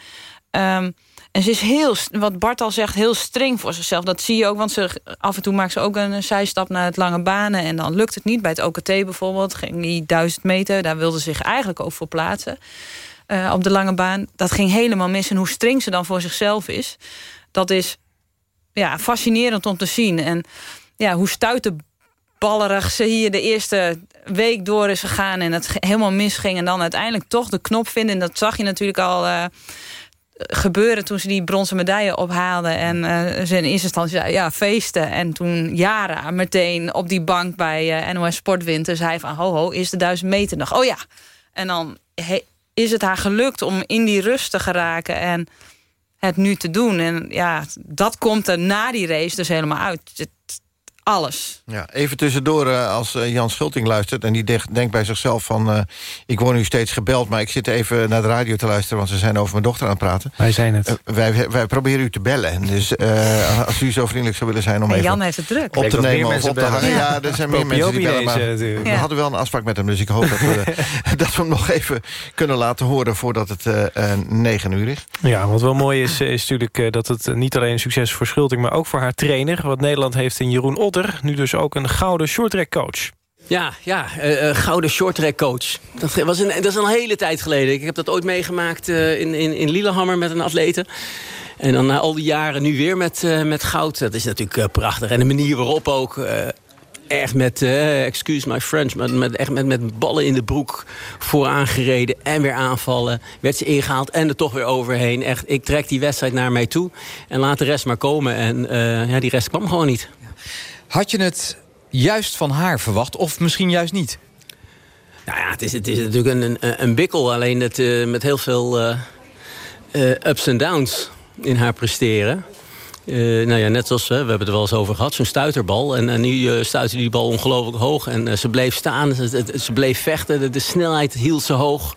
Ehm, en ze is heel, wat Bart al zegt, heel streng voor zichzelf. Dat zie je ook, want ze, af en toe maakt ze ook een zijstap naar het lange banen. En dan lukt het niet. Bij het OKT bijvoorbeeld ging die duizend meter. Daar wilde ze zich eigenlijk ook voor plaatsen. eh, op de lange baan. Dat ging helemaal mis. En hoe streng ze dan voor zichzelf is. Dat is ja, fascinerend om te zien. En ja, hoe stuitenballerig ze hier de eerste week door is gegaan. En het helemaal misging. En dan uiteindelijk toch de knop vinden. En dat zag je natuurlijk al... eh, gebeuren toen ze die bronzen medaille ophaalde. En eh, ze in eerste instantie ja, feesten. En toen Jara meteen op die bank bij eh, NOS Sportwinter zei van... ho, ho, is de duizend meter nog? Oh ja. En dan is het haar gelukt om in die rust te geraken... en het nu te doen. En ja, dat komt er na die race dus helemaal uit. Alles. Ja, even tussendoor, uh, als uh, Jan Schulting luistert... en die denkt, denkt bij zichzelf van... Uh, ik word nu steeds gebeld, maar ik zit even naar de radio te luisteren... want ze zijn over mijn dochter aan het praten. Wij zijn het. wij, wij proberen u te bellen. Dus als u zo vriendelijk zou willen zijn om en even... Jan heeft het druk. Op te nemen of op te hangen. Ja. ja, er zijn meer mensen die bellen. Maar we ja. hadden wel een afspraak met hem, dus ik hoop dat we, dat we hem nog even kunnen laten horen... voordat het negen uur is. Ja, wat wel mooi is, is natuurlijk dat het niet alleen een succes is voor Schulting... maar ook voor haar trainer. Wat Nederland heeft in Jeroen Nu dus ook een gouden shorttrack coach. Ja, ja uh, gouden shorttrack coach. Dat, was een, dat is een hele tijd geleden. Ik heb dat ooit meegemaakt uh, in, in, in Lillehammer met een atlete. En dan na al die jaren nu weer met, uh, met goud. Dat is natuurlijk prachtig. En de manier waarop ook... Echt met, excuse my French, met, met, echt met, met ballen in de broek vooraan gereden en weer aanvallen. Werd ze ingehaald en er toch weer overheen. Echt, ik trek die wedstrijd naar mij toe en laat de rest maar komen. En ja, die rest kwam gewoon niet. Had je het juist van haar verwacht of misschien juist niet? Nou ja, het is, het is natuurlijk een, een, een bikkel. Alleen het, uh, met heel veel uh, uh, ups en downs in haar presteren. nou ja, net zoals, we hebben het er wel eens over gehad, zo'n stuiterbal. En, en nu stuitte die bal ongelooflijk hoog. En ze bleef staan, ze, ze bleef vechten. De snelheid hield ze hoog.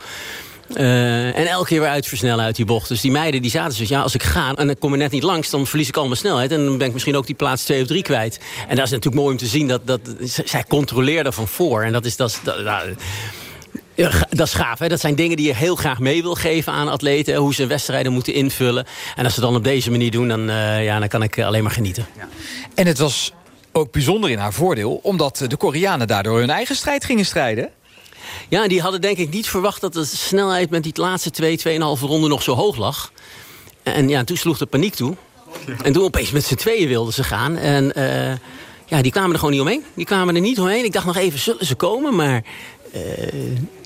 Uh, en elke keer weer uitversnellen uit die bocht. Dus die meiden die zaten dus, ja, als ik ga en dan kom ik net niet langs... dan verlies ik al mijn snelheid en dan ben ik misschien ook die plaats 2 of 3 kwijt. En dat is natuurlijk mooi om te zien, dat, dat zij controleerde van voor. En dat is... Dat, dat, dat, dat is gaaf. Hè? Dat zijn dingen die je heel graag mee wil geven aan atleten. Hoe ze wedstrijden moeten invullen. En als ze dan op deze manier doen, dan, uh, ja, dan kan ik alleen maar genieten. Ja. En het was ook bijzonder in haar voordeel... omdat de Koreanen daardoor hun eigen strijd gingen strijden. Ja, die hadden denk ik niet verwacht dat de snelheid met die laatste twee, tweeënhalve ronden nog zo hoog lag. En ja, toen sloeg de paniek toe. En toen opeens met z'n tweeën wilden ze gaan. En uh, ja, die kwamen er gewoon niet omheen. Die kwamen er niet omheen. Ik dacht nog even, zullen ze komen? Maar uh,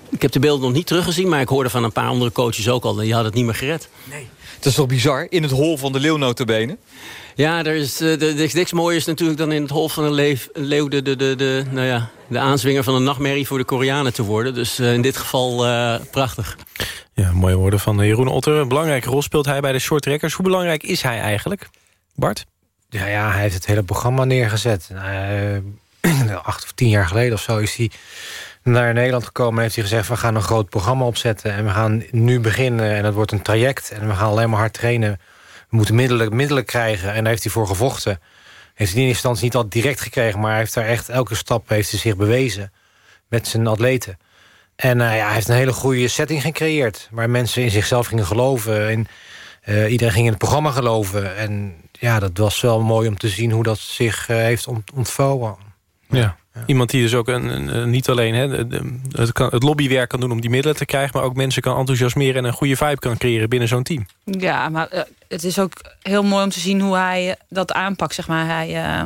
ik heb de beelden nog niet teruggezien. Maar ik hoorde van een paar andere coaches ook al. Die hadden het niet meer gered. Nee. Het is toch bizar? In het hol van de leeuwnotenbenen? Ja, er is, er is niks mooiers natuurlijk dan in het hol van een leeuw, leeuw de, de, de, de, nou ja, de aanzwinger van een nachtmerrie voor de Koreanen te worden. Dus uh, in dit geval uh, prachtig. Ja, mooie woorden van Jeroen Otter. Een belangrijke rol speelt hij bij de shorttrackers. Hoe belangrijk is hij eigenlijk? Bart? Ja, ja hij heeft het hele programma neergezet. Uh, acht of tien jaar geleden of zo is hij naar Nederland gekomen en heeft hij gezegd... we gaan een groot programma opzetten en we gaan nu beginnen... en dat wordt een traject en we gaan alleen maar hard trainen we moeten middelen, middelen krijgen. En daar heeft hij voor gevochten. Heeft hij in eerste instantie niet al direct gekregen... maar hij heeft daar echt elke stap heeft hij zich bewezen met zijn atleten. En uh, ja, hij heeft een hele goede setting gecreëerd... waar mensen in zichzelf gingen geloven. En, uh, iedereen ging in het programma geloven. En ja, dat was wel mooi om te zien hoe dat zich uh, heeft ont ontvouwen. Ja. Ja. Iemand die dus ook een, een, niet alleen hè, het, kan, het lobbywerk kan doen om die middelen te krijgen... maar ook mensen kan enthousiasmeren en een goede vibe kan creëren binnen zo'n team. Ja, maar uh, het is ook heel mooi om te zien hoe hij dat aanpakt. Zeg maar. hij, uh,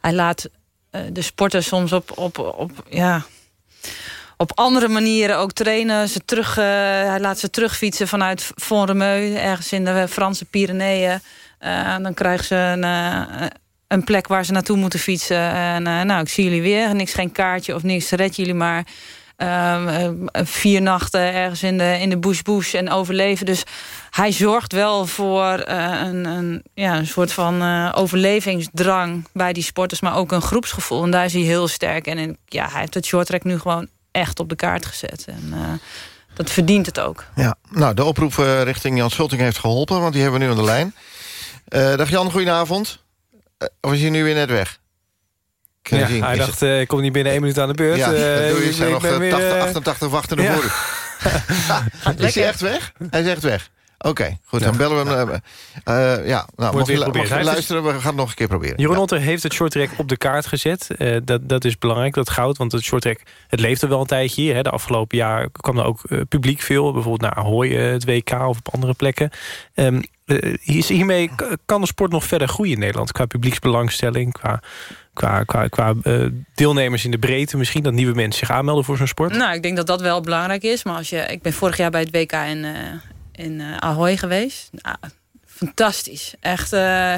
hij laat uh, de sporters soms op, op, op, ja, op andere manieren ook trainen. Ze terug, hij laat ze terugfietsen vanuit Font-Romeu, ergens in de Franse Pyreneeën. dan krijgen ze een een plek waar ze naartoe moeten fietsen. En uh, nou, ik zie jullie weer. Niks, geen kaartje of niks. Red jullie maar. Uh, vier nachten ergens in de, in de bush bush en overleven. Dus hij zorgt wel voor uh, een, een, ja, een soort van overlevingsdrang bij die sporters. Maar ook een groepsgevoel. En daar is hij heel sterk. En ja, hij heeft het shorttrack nu gewoon echt op de kaart gezet. En dat verdient het ook. Ja, nou, de oproep richting Jan Schulting heeft geholpen. Want die hebben we nu aan de lijn. dag Jan, goedenavond. Of is hij nu weer net weg? Ja, zien. hij dacht, uh, ik kom niet binnen één minuut aan de beurt. Ja, uh, doe je. zijn nog 80, weer, 88 wachtende ja. u. is hij echt weg? Hij is echt weg. Oké, okay, goed, ja. dan bellen we hem. Uh, ja, nou, je, luisteren, we gaan het nog een keer proberen. Jeroen Otter heeft het shorttrack op de kaart gezet. Uh, dat, dat is belangrijk, dat goud. Want het shorttrack, het leefde wel een tijdje hier. Hè. De afgelopen jaar kwam er ook uh, publiek veel. Bijvoorbeeld naar Ahoy, het WK of op andere plekken. Um, hiermee kan de sport nog verder groeien in Nederland. Qua publieksbelangstelling, qua qua, qua, qua uh, deelnemers in de breedte misschien... dat nieuwe mensen zich aanmelden voor zo'n sport? Nou, ik denk dat dat wel belangrijk is. Maar als je, ik ben vorig jaar bij het WK in, uh, in uh, Ahoy geweest. Nou, fantastisch. Echt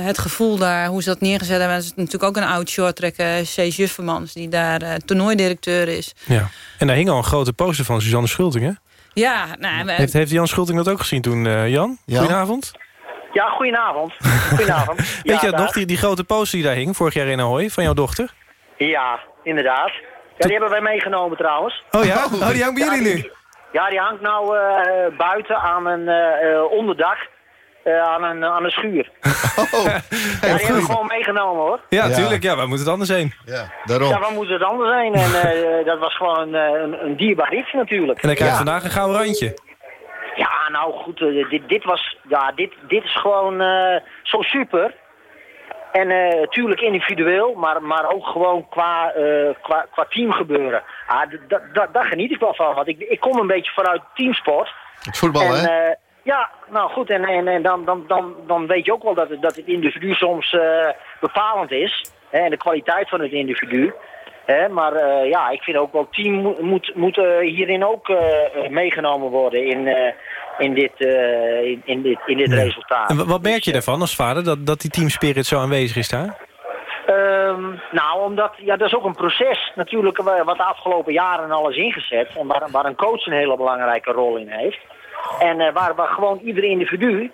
het gevoel daar, hoe ze dat neergezet hebben. Er is natuurlijk ook een oud shorttrekker, Cees Juffermans... die daar toernooidirecteur is. Ja. En daar hing al een grote poster van Suzanne Schulting, hè? Ja. Nou, heeft, heeft Jan Schulting dat ook gezien toen, Jan? Ja. Goedenavond. Ja, goedenavond. Goedenavond. Weet ja, je dat daar. nog, die, die grote poster die daar hing vorig jaar in Ahoy van jouw dochter? Ja, inderdaad. Ja, die hebben wij meegenomen trouwens. Oh ja? Oh, die hangt bij jullie nu? Ja, die hangt nou eh, buiten aan een eh, eh, onderdak. eh, aan, een, aan een schuur. Oh, ja, die hebben we gewoon meegenomen hoor. Ja, tuurlijk. Ja, waar moet het anders heen? Ja, daarom. Ja, waar moet het anders zijn? En eh, dat was gewoon een, een dierbaar iets natuurlijk. En dan krijg je vandaag een gouden randje. Ja, nou goed, eh, dit, dit was, ja, dit, dit is gewoon eh, zo super. En natuurlijk individueel, maar, maar ook gewoon qua, qua, qua teamgebeuren. Ah, daar geniet ik wel van, want ik, ik kom een beetje vanuit teamsport. Het voetbal, en, hè? ja, nou goed, en, en, en dan, dan, dan, dan weet je ook wel dat het, dat het individu soms bepalend is. Hè, en de kwaliteit van het individu. Maar eh, ja, ik vind ook wel team moet, moet, moet eh, hierin ook eh, meegenomen worden in, in dit, in, in dit, in dit resultaat. En wat merk je daarvan als vader, dat, dat die teamspirit zo aanwezig is daar? Ehm, nou, omdat, ja, dat is ook een proces natuurlijk wa- wat de afgelopen jaren al is ingezet. En waar, waar een coach een hele belangrijke rol in heeft. En waar, waar gewoon ieder individu,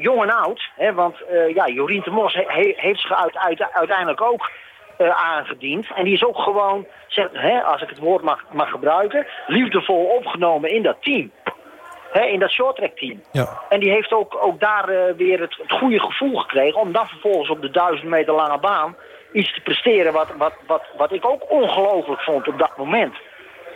jong en oud, hè, want ja, Jorien de Mos he- he- heeft zich uit, uit- uiteindelijk ook aangediend. En die is ook gewoon, zeg, hè, als ik het woord mag, mag gebruiken, liefdevol opgenomen in dat team. Hè, in dat shorttrack team. Ja. En die heeft ook, ook daar eh, weer het, het goede gevoel gekregen om dan vervolgens op de duizend meter lange baan iets te presteren wat, wat, wat, wat ik ook ongelooflijk vond op dat moment.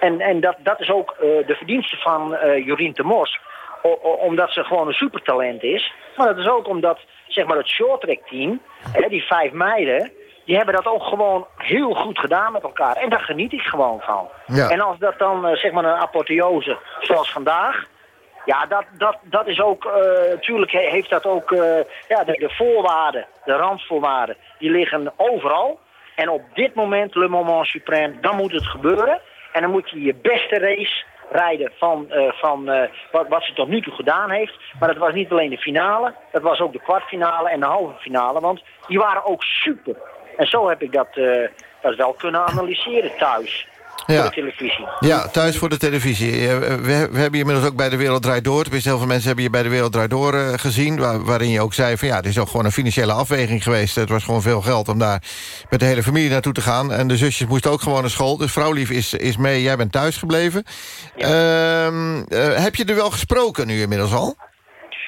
En, en dat, dat is ook eh, de verdienste van eh Jorien de Mos. O- o- omdat ze gewoon een supertalent is. Maar dat is ook omdat zeg maar, het shorttrack team, hè, die vijf meiden, die hebben dat ook gewoon heel goed gedaan met elkaar. En daar geniet ik gewoon van. Ja. En als dat dan eh, zeg maar een apotheose zoals vandaag, ja, dat, dat, dat is ook, natuurlijk heeft dat ook, eh, ja, de, de voorwaarden, de randvoorwaarden, die liggen overal. En op dit moment, Le Moment Suprême, dan moet het gebeuren. En dan moet je je beste race rijden van, eh, van eh, wat, wat ze tot nu toe gedaan heeft. Maar dat was niet alleen de finale, dat was ook de kwartfinale en de halve finale. Want die waren ook super. En zo heb ik dat, eh, dat wel kunnen analyseren thuis. Ja. Voor de televisie. Ja, thuis voor de televisie. We, we hebben je inmiddels ook bij De Wereld Draait Door... tenminste heel veel mensen hebben je bij De Wereld Draait Door eh, gezien... Waar, waarin je ook zei van ja, het is ook gewoon een financiële afweging geweest. Het was gewoon veel geld om daar met de hele familie naartoe te gaan. En de zusjes moesten ook gewoon naar school. Dus vrouwlief is, is mee, jij bent thuis gebleven. Ehm, eh, heb je er wel gesproken nu inmiddels al?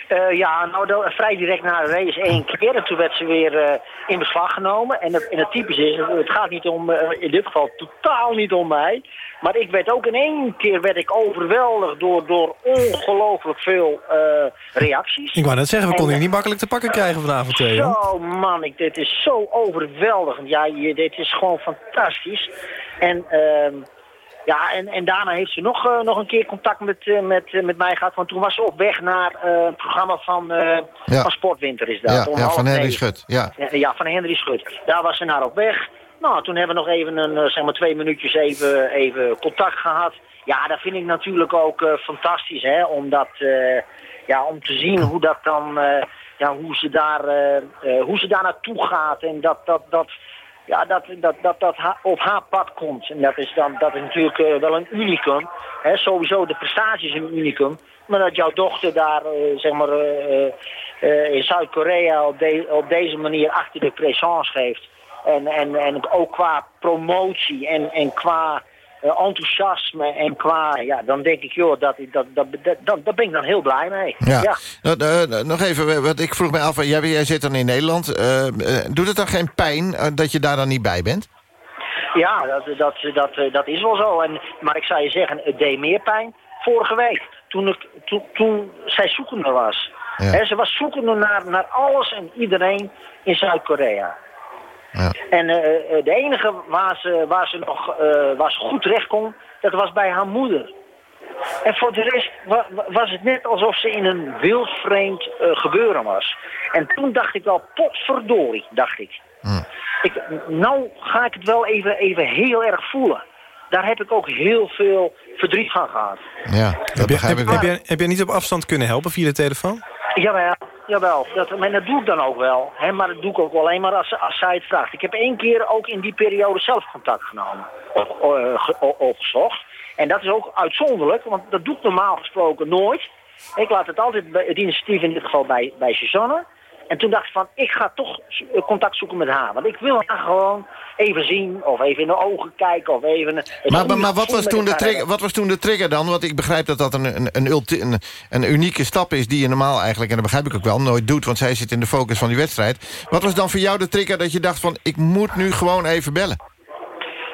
Eh, ja, nou de- vrij direct na de race één keer. En toen werd ze weer eh, in beslag genomen. En het, en het typische is, het gaat niet om, eh, in dit geval totaal niet om mij. Maar ik werd ook in één keer werd ik overweldigd door, door ongelooflijk veel eh, reacties. Ik wou net zeggen, we En, konden je niet makkelijk te pakken krijgen vanavond, Theo. Zo man, ik, dit is zo overweldigend. Ja, je, dit is gewoon fantastisch. En, ehm, ja, en, en daarna heeft ze nog, eh, nog een keer contact met, eh, met, eh, met mij gehad. Want toen was ze op weg naar het programma van, Ja. van Sportwinter is dat. Ja, van Henry. Schut. Ja. Ja, van Henry Schut. Daar was ze naar op weg. Nou, toen hebben we nog even een, zeg maar twee minuutjes even, even contact gehad. Ja, dat vind ik natuurlijk ook fantastisch, hè. Omdat, ja, om te zien hoe dat dan, ja, hoe ze daar, hoe ze daar naartoe gaat. En dat, dat, dat, ja, dat, dat, dat, dat op haar pad komt. En dat is dan, dat is natuurlijk eh, wel een unicum. Hè. Sowieso, de prestatie is een unicum. Maar dat jouw dochter daar, eh, zeg maar, eh, in Zuid-Korea op, de- op deze manier achter de présence geeft. En, en, en ook qua promotie en, en qua enthousiasme en qua, ja, dan denk ik, joh, dat, dat, dat, dat, dat, daar ben ik dan heel blij mee. Ja. Nou, eh, nog even, wat ik vroeg me af, jij, jij zit dan in Nederland. eh, eh, doet het dan geen pijn eh, dat je daar dan niet bij bent? Ja, dat, dat, dat, eh, dat is wel zo. En, maar ik zou je zeggen, het deed meer pijn vorige week. Toen, ik, toen, toen zij zoekende was. Ze was zoekende naar, naar alles en iedereen in Zuid-Korea. En eh, eh, de enige waar ze, waar ze nog eh, waar ze goed terecht kon, dat was bij haar moeder. En voor de rest wa- wa- was het net alsof ze in een wildvreemd eh, gebeuren was. En toen dacht ik wel, potverdorie, dacht ik. ik. Nou ga ik het wel even, even heel erg voelen. Daar heb ik ook heel veel verdriet van gehad. Ja, dat Heb je, begrijp heb, ik wel. heb, je, heb je niet op afstand kunnen helpen via de telefoon? Jawel, jawel. Dat, dat doe ik dan ook wel. Hè, maar dat doe ik ook alleen maar als, als zij het vraagt. Ik heb één keer ook in die periode zelf contact genomen. Op, eh, ge- o- opgezocht. En dat is ook uitzonderlijk, want dat doe ik normaal gesproken nooit. Ik laat het altijd, bij, het initiatief in dit geval bij, bij Suzanne. En toen dacht ik van, ik ga toch contact zoeken met haar. Want ik wil haar gewoon even zien, of even in de ogen kijken, of even... Maar, maar, maar wat, was toen de trigger, wat was toen de trigger dan? Want ik begrijp dat dat een, een, een, een, unieke stap is... die je normaal eigenlijk, en dat begrijp ik ook wel, nooit doet... want zij zit in de focus van die wedstrijd. Wat was dan voor jou de trigger dat je dacht van... ik moet nu gewoon even bellen?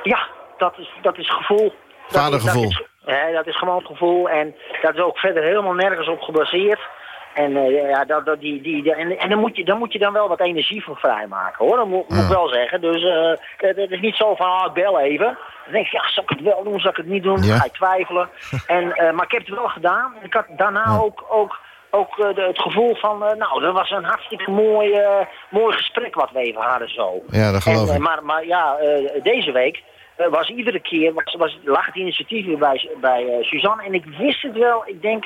Ja, dat is, dat is gevoel. Dat Vadergevoel. is- Dat is, hè, dat is gewoon het gevoel. En dat is ook verder helemaal nergens op gebaseerd. En, eh, ja, dat, dat, die, die, die- en, en dan, moet je, dan moet je dan wel wat energie voor vrijmaken, hoor. Dat moet, moet ik wel zeggen. Dus eh, het, is niet zo van, ah, ik bel even. Dan denk je, ja, zal ik het wel doen, zal ik het niet doen? Dan ga je twijfelen. En, eh, maar ik heb het wel gedaan. Ik had daarna ook, ook, ook de- het gevoel van, nou, dat was een hartstikke mooi, mooi gesprek wat we even hadden zo. Ja, dat geloof En, ik. Maar, maar ja, deze week was iedere keer, was, was, lag het initiatief weer bij, bij Suzanne. En ik wist het wel, ik denk,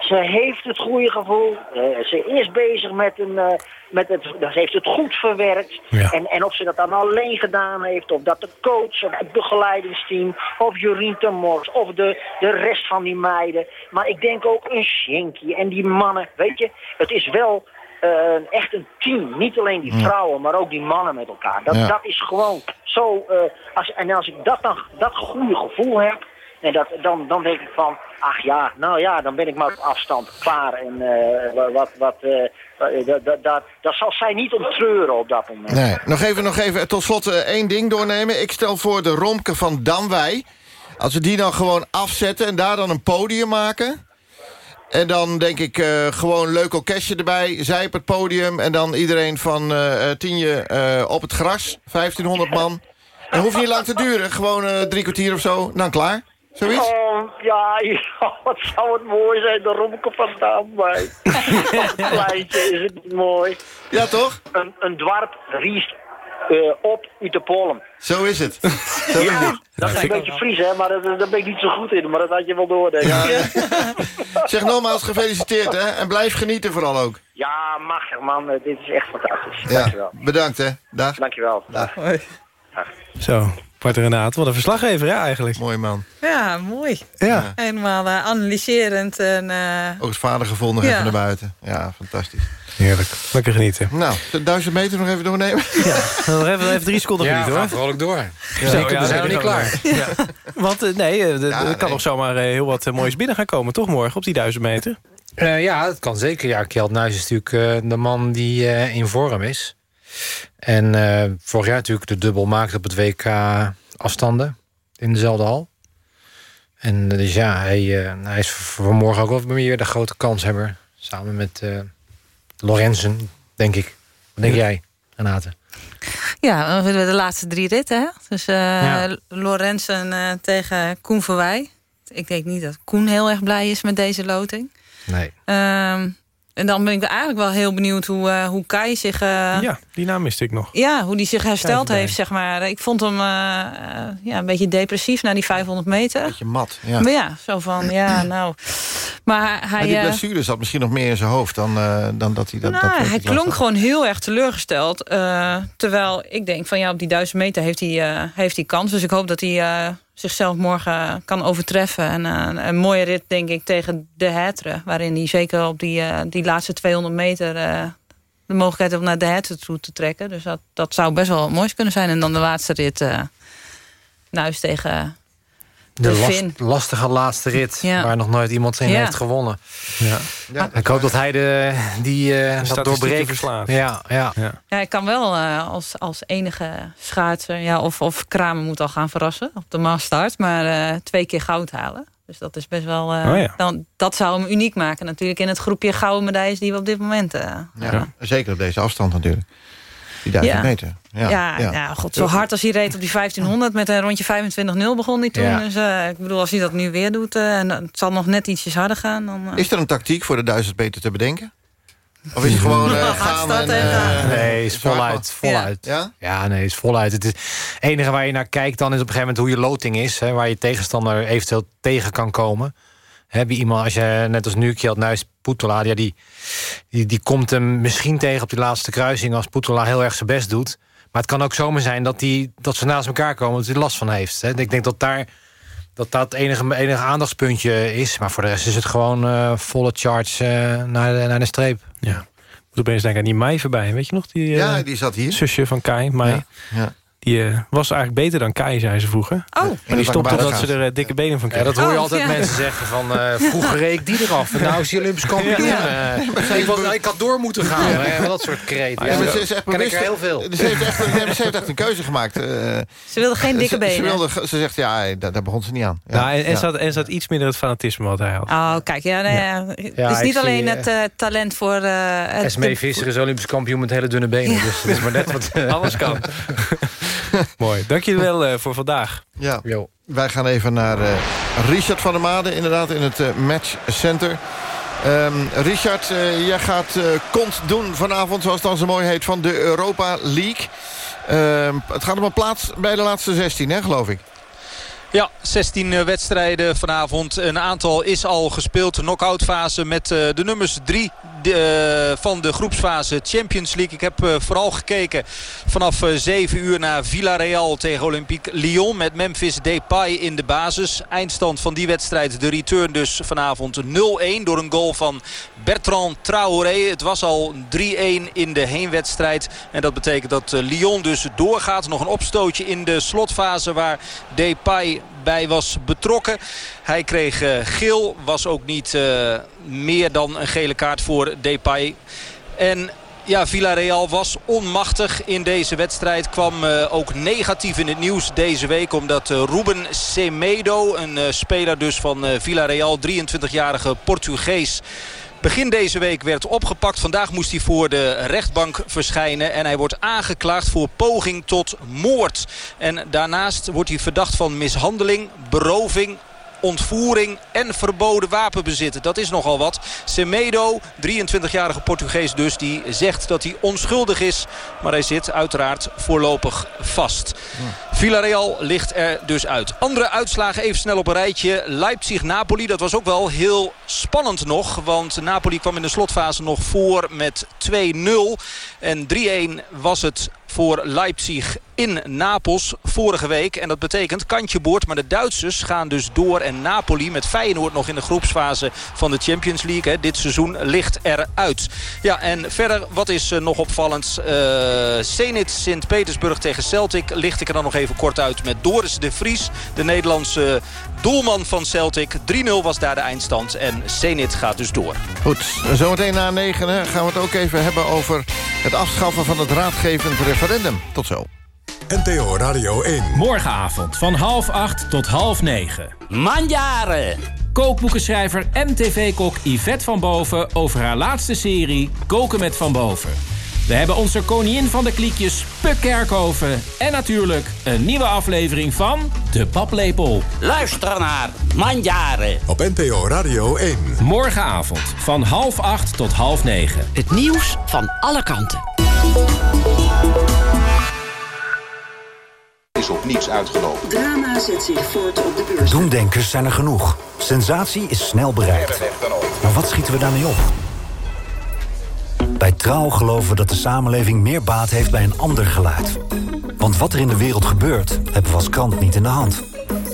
ze heeft het goede gevoel. Eh, ze is bezig met, een, eh, met het, ze heeft het goed verwerkt. En, en of ze dat dan alleen gedaan heeft, of dat de coach, of het begeleidingsteam, of Jorien Temors, of de, de rest van die meiden. Maar ik denk ook een Shinky en die mannen, weet je, het is wel eh, echt een team. Niet alleen die vrouwen, maar ook die mannen met elkaar. Dat, Ja. dat is gewoon zo... als, en als ik dat, dan, dat goede gevoel heb... En dat, dan, dan denk ik van, ach ja, nou ja, dan ben ik maar op afstand klaar. En eh, wa- wat, wat, eh, dat, dat, dat, zal zij niet om treuren op dat moment. Nee, nog even, nog even tot slot eh, één ding doornemen. Ik stel voor de Romke van Damwij. Als we die dan gewoon afzetten en daar dan een podium maken... En dan denk ik eh, gewoon leuk orkestje erbij. Zij op het podium en dan iedereen van eh eh, Tienje eh, op het gras. 1500 man. En hoeft niet lang te duren. Gewoon eh, drie kwartier of zo. Dan klaar. Zoiets? Oh, ja, ja, wat zou het mooi zijn, de romke van Damwijk. Kleintje, is het niet mooi? Ja, toch? Een, een dwarp riest eh, op uit de pollen. Zo is het. Zo is het. Dat is een beetje Fries, hè, maar dat, daar ben ik niet zo goed in. Maar dat had je wel door, denk ik. Ja, Zeg nogmaals gefeliciteerd hè. En blijf genieten vooral ook. ja machtig man, dit is echt fantastisch. Ja, Dankjewel. bedankt hè. Dag. Dankjewel. Dag. Zo, Bart Renaat, wat een verslaggever ja, eigenlijk. Mooi man. Ja, mooi. Ja. Helemaal eh, analyserend. En, eh, Ook het vadergevoel nog Ja. even naar buiten. Ja, fantastisch. Heerlijk. Lekker genieten. Nou, de duizend meter nog even doornemen? Ja, nog even, even drie seconden Ja, genieten hoor. gaan vrolijk door. Ja, Zeker, ja, we zijn nog niet klaar. Ja. Want eh, nee, Ja, er kan nee. nog zomaar eh, heel wat moois binnen gaan komen, toch morgen op die duizend meter? Eh, ja, dat kan zeker. Ja, Kjeld Nuis is natuurlijk eh, de man die eh, in vorm is. En eh, vorig jaar natuurlijk de dubbel maakte op het WK afstanden in dezelfde hal. En eh, dus ja, hij, eh, hij is voor morgen ook wel weer de grote kanshebber. Samen met eh Lorenzen, denk ik. Wat denk Ja. jij, Renate? ja, dan willen we de laatste drie ritten. Hè? Dus eh Ja. Lorenzen eh, tegen Koen Verwij. Ik denk niet dat Koen heel erg blij is met deze loting. Nee. Ehm, en dan ben ik eigenlijk wel heel benieuwd hoe, eh, hoe Kai zich... eh, Ja, die naam miste ik nog. Ja, hoe die zich hersteld heeft, zeg maar. Ik vond hem eh, ja, een beetje depressief na die 500 meter. Beetje mat, ja. Maar ja, zo van, ja, nou... Maar hij... Maar die blessure zat misschien nog meer in zijn hoofd... dan, eh, dan dat hij dat... nou, dat hij klonk had. gewoon heel erg teleurgesteld. eh, terwijl ik denk van ja, op die duizend meter heeft hij, eh, heeft hij kans. Dus ik hoop dat hij eh, zichzelf morgen kan overtreffen. En eh, een mooie rit denk ik tegen de Hetre. Waarin hij zeker op die, eh, die laatste 200 meter... eh, de mogelijkheid om naar de Hetre toe te trekken. Dus dat, dat zou best wel moois kunnen zijn. En dan de laatste rit... Nuis tegen De, de last- Finn. lastige laatste rit, Ja. waar nog nooit iemand in Ja. heeft gewonnen. Ja. Ja, Ik hoop dat hij de, die, eh dat doorbreekt. verslaat. Ja, ja. Ja, ik kan wel eh, als, als enige schaatser... Ja, of, of Kramer moet al gaan verrassen op de maastart... maar eh, twee keer goud halen. Dus dat is best wel... eh, Oh ja. dan, dat zou hem uniek maken natuurlijk... in het groepje gouden medailles die we op dit moment... eh, Ja, Zeker op deze afstand natuurlijk. Die duizend Ja. meter. Ja, ja, ja. god, zo hard als hij reed op die 1500... met een rondje 25-0 begon hij toen. Ja. Dus eh, ik bedoel, als hij dat nu weer doet... eh, en het zal nog net ietsjes harder gaan... Dan, eh, Is er een tactiek voor de duizend meter te bedenken? Of is het gewoon gaan en... eh, Nee, is voluit. voluit. Ja? Ja, nee, is voluit. Het is het enige waar je naar kijkt dan is op een gegeven moment hoe je loting is. Hè, waar je tegenstander eventueel tegen kan komen. Heb je iemand, als je net als nu Kjeld Nuis Poetela, ja, die, die, die komt hem misschien tegen op die laatste kruising als Poetela heel erg zijn best doet. Maar het kan ook zomaar zijn dat, die, dat ze naast elkaar komen dat hij er last van heeft. Hè. Ik denk dat daar dat dat het enige, enige aandachtspuntje is. Maar voor de rest is het gewoon eh, volle charge eh, naar, de, naar de streep. Ja. Ik opeens denken aan die Mai voorbij. Weet je nog? Die, eh, Ja, die zat hier. Zusje van Kai, Mai. Ja, ja. Die eh, was eigenlijk beter dan Kai, zei ze vroeger. Oh. Maar die stopte omdat ze er eh, dikke benen van Ja, kreeg. dat hoor je Oh, altijd ja. mensen zeggen van... eh, vroeger reed ik die eraf en nou is hij Olympisch kampioen. Ja. Ik, was, ik had door moeten gaan. Ja. hè, dat soort kreten. Ja, Ja, maar ze, is echt ken ik bewust- er heel veel. Ze heeft echt, nee, maar ze heeft echt een keuze gemaakt. eh, Ze wilde geen dikke benen. Ze, wilde, ze zegt, ja, daar, daar begon ze niet aan. Ja, Nou, en, en, ja. ze had, en ze had iets minder het fanatisme wat hij had. Oh, kijk, ja, nou ja. het Ja, is niet alleen het talent voor... eh het, Esmee Visser is Olympisch kampioen met hele dunne benen. Dus dat is maar net wat... Alles kan. Mooi. Dank jullie wel eh, voor vandaag. Ja. Jo. Wij gaan even naar eh, Richard van der Made, inderdaad, in het eh, Match Center. Ehm, Richard, jij gaat eh, kont doen vanavond, zoals het dan zo mooi heet, van de Europa League. Ehm, het gaat om een plaats bij de laatste 16, hè, geloof ik. Ja, 16 eh, wedstrijden vanavond. Een aantal is al gespeeld. De knock-out fase met eh, de nummers 3 van de groepsfase Champions League. Ik heb eh, vooral gekeken vanaf eh, 7 uur naar Villarreal tegen Olympique Lyon. Met Memphis Depay in de basis. Eindstand van die wedstrijd. De return dus vanavond 0-1 door een goal van Bertrand Traoré. Het was al 3-1 in de heenwedstrijd. En dat betekent dat eh, Lyon dus doorgaat. Nog een opstootje in de slotfase waar Depay bij was betrokken. Hij kreeg uh, geel. Was ook niet uh, meer dan een gele kaart voor Depay. En ja, Villarreal was onmachtig in deze wedstrijd. Kwam uh, ook negatief in het nieuws deze week. Omdat Ruben Semedo, een speler dus van Villarreal, 23-jarige Portugees... Begin deze week werd opgepakt. Vandaag moest hij voor de rechtbank verschijnen. En hij wordt aangeklaagd voor poging tot moord. En daarnaast wordt hij verdacht van mishandeling, beroving ontvoering en verboden wapenbezitten. Dat is nogal wat. Semedo, 23-jarige Portugees dus, die zegt dat hij onschuldig is. Maar hij zit uiteraard voorlopig vast. Villarreal ligt er dus uit. Andere uitslagen even snel op een rijtje. Leipzig-Napoli, dat was ook wel heel spannend nog. Want Napoli kwam in de slotfase nog voor met 2-0. En 3-1 was het voor Leipzig in Napels vorige week. En dat betekent kantje boord. Maar de Duitsers gaan dus door. En Napoli met Feyenoord nog in de groepsfase van de Champions League. Hè. Dit seizoen ligt eruit. Ja, en verder, wat is uh, nog opvallend? Uh, Zenit Sint-Petersburg tegen Celtic. Licht ik er dan nog even kort uit met Doris de Vries. De Nederlandse doelman van Celtic. 3-0 was daar de eindstand. En Zenit gaat dus door. Goed, zometeen na 9 hè, gaan we het ook even hebben over het afschaffen van het raadgevend referendum. Tot zo. NTO Radio 1. Morgenavond van half acht tot half negen. Manjaren. Kookboekenschrijver en tv-kok Yvette van Boven... over haar laatste serie Koken met Van Boven. We hebben onze koningin van de kliekjes Puk Kerkhoven... en natuurlijk een nieuwe aflevering van De Paplepel. Luister naar Manjaren. Op NTO Radio 1. Morgenavond van half acht tot half negen. Het nieuws van alle kanten. is op niets uitgelopen. Drama zet zich voort op de beurs. Doemdenkers zijn er genoeg. Sensatie is snel bereikt. Maar wat schieten we daarmee op? Bij Trouw geloven we dat de samenleving meer baat heeft bij een ander geluid. Want wat er in de wereld gebeurt, hebben we als krant niet in de hand.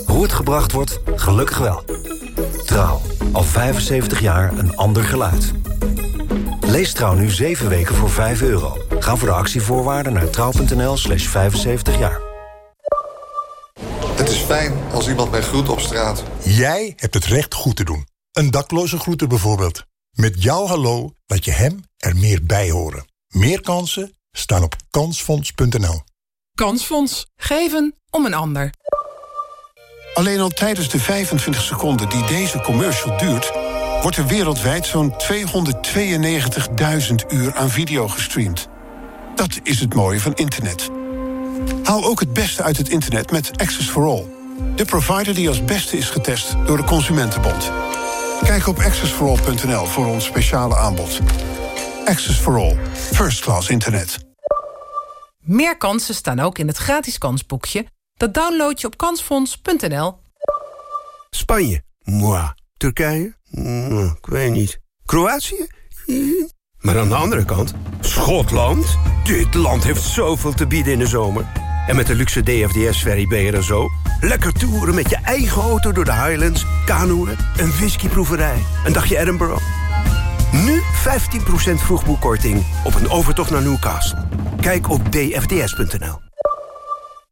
Hoe het gebracht wordt, gelukkig wel. Trouw, al 75 jaar een ander geluid. Lees Trouw nu 7 weken voor 5 euro. Ga voor de actievoorwaarden naar trouw.nl slash 75 jaar. Het is fijn als iemand mij groet op straat. Jij hebt het recht goed te doen. Een dakloze groeten bijvoorbeeld. Met jouw hallo laat je hem er meer bij horen. Meer kansen staan op kansfonds.nl. Kansfonds. Geven om een ander. Alleen al tijdens de 25 seconden die deze commercial duurt... wordt er wereldwijd zo'n 292.000 uur aan video gestreamd. Dat is het mooie van internet. Haal ook het beste uit het internet met Access for All. De provider die als beste is getest door de Consumentenbond. Kijk op accessforall.nl voor ons speciale aanbod. Access for All. First class internet. Meer kansen staan ook in het gratis kansboekje. Dat download je op kansfonds.nl. Spanje? Moi. Turkije? Ik weet niet. Kroatië? Maar aan de andere kant, Schotland? Dit land heeft zoveel te bieden in de zomer. En met de luxe DFDS-ferry ben je er zo. Lekker toeren met je eigen auto door de Highlands, kanoeën, een whiskyproeverij, een dagje Edinburgh. Nu 15% vroegboekkorting op een overtocht naar Newcastle. Kijk op dfds.nl.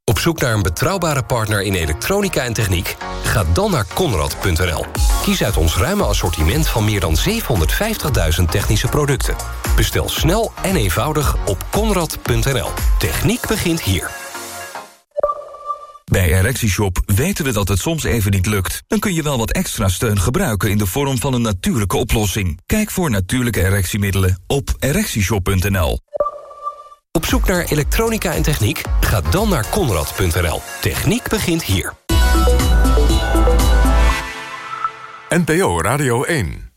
Op zoek naar een betrouwbare partner in elektronica en techniek? Ga dan naar Conrad.nl. Kies uit ons ruime assortiment van meer dan 750.000 technische producten. Bestel snel en eenvoudig op Conrad.nl. Techniek begint hier. Bij ErectieShop weten we dat het soms even niet lukt. Dan kun je wel wat extra steun gebruiken in de vorm van een natuurlijke oplossing. Kijk voor natuurlijke erectiemiddelen op ErectieShop.nl. Op zoek naar elektronica en techniek? Ga dan naar Conrad.nl. Techniek begint hier. NPO Radio 1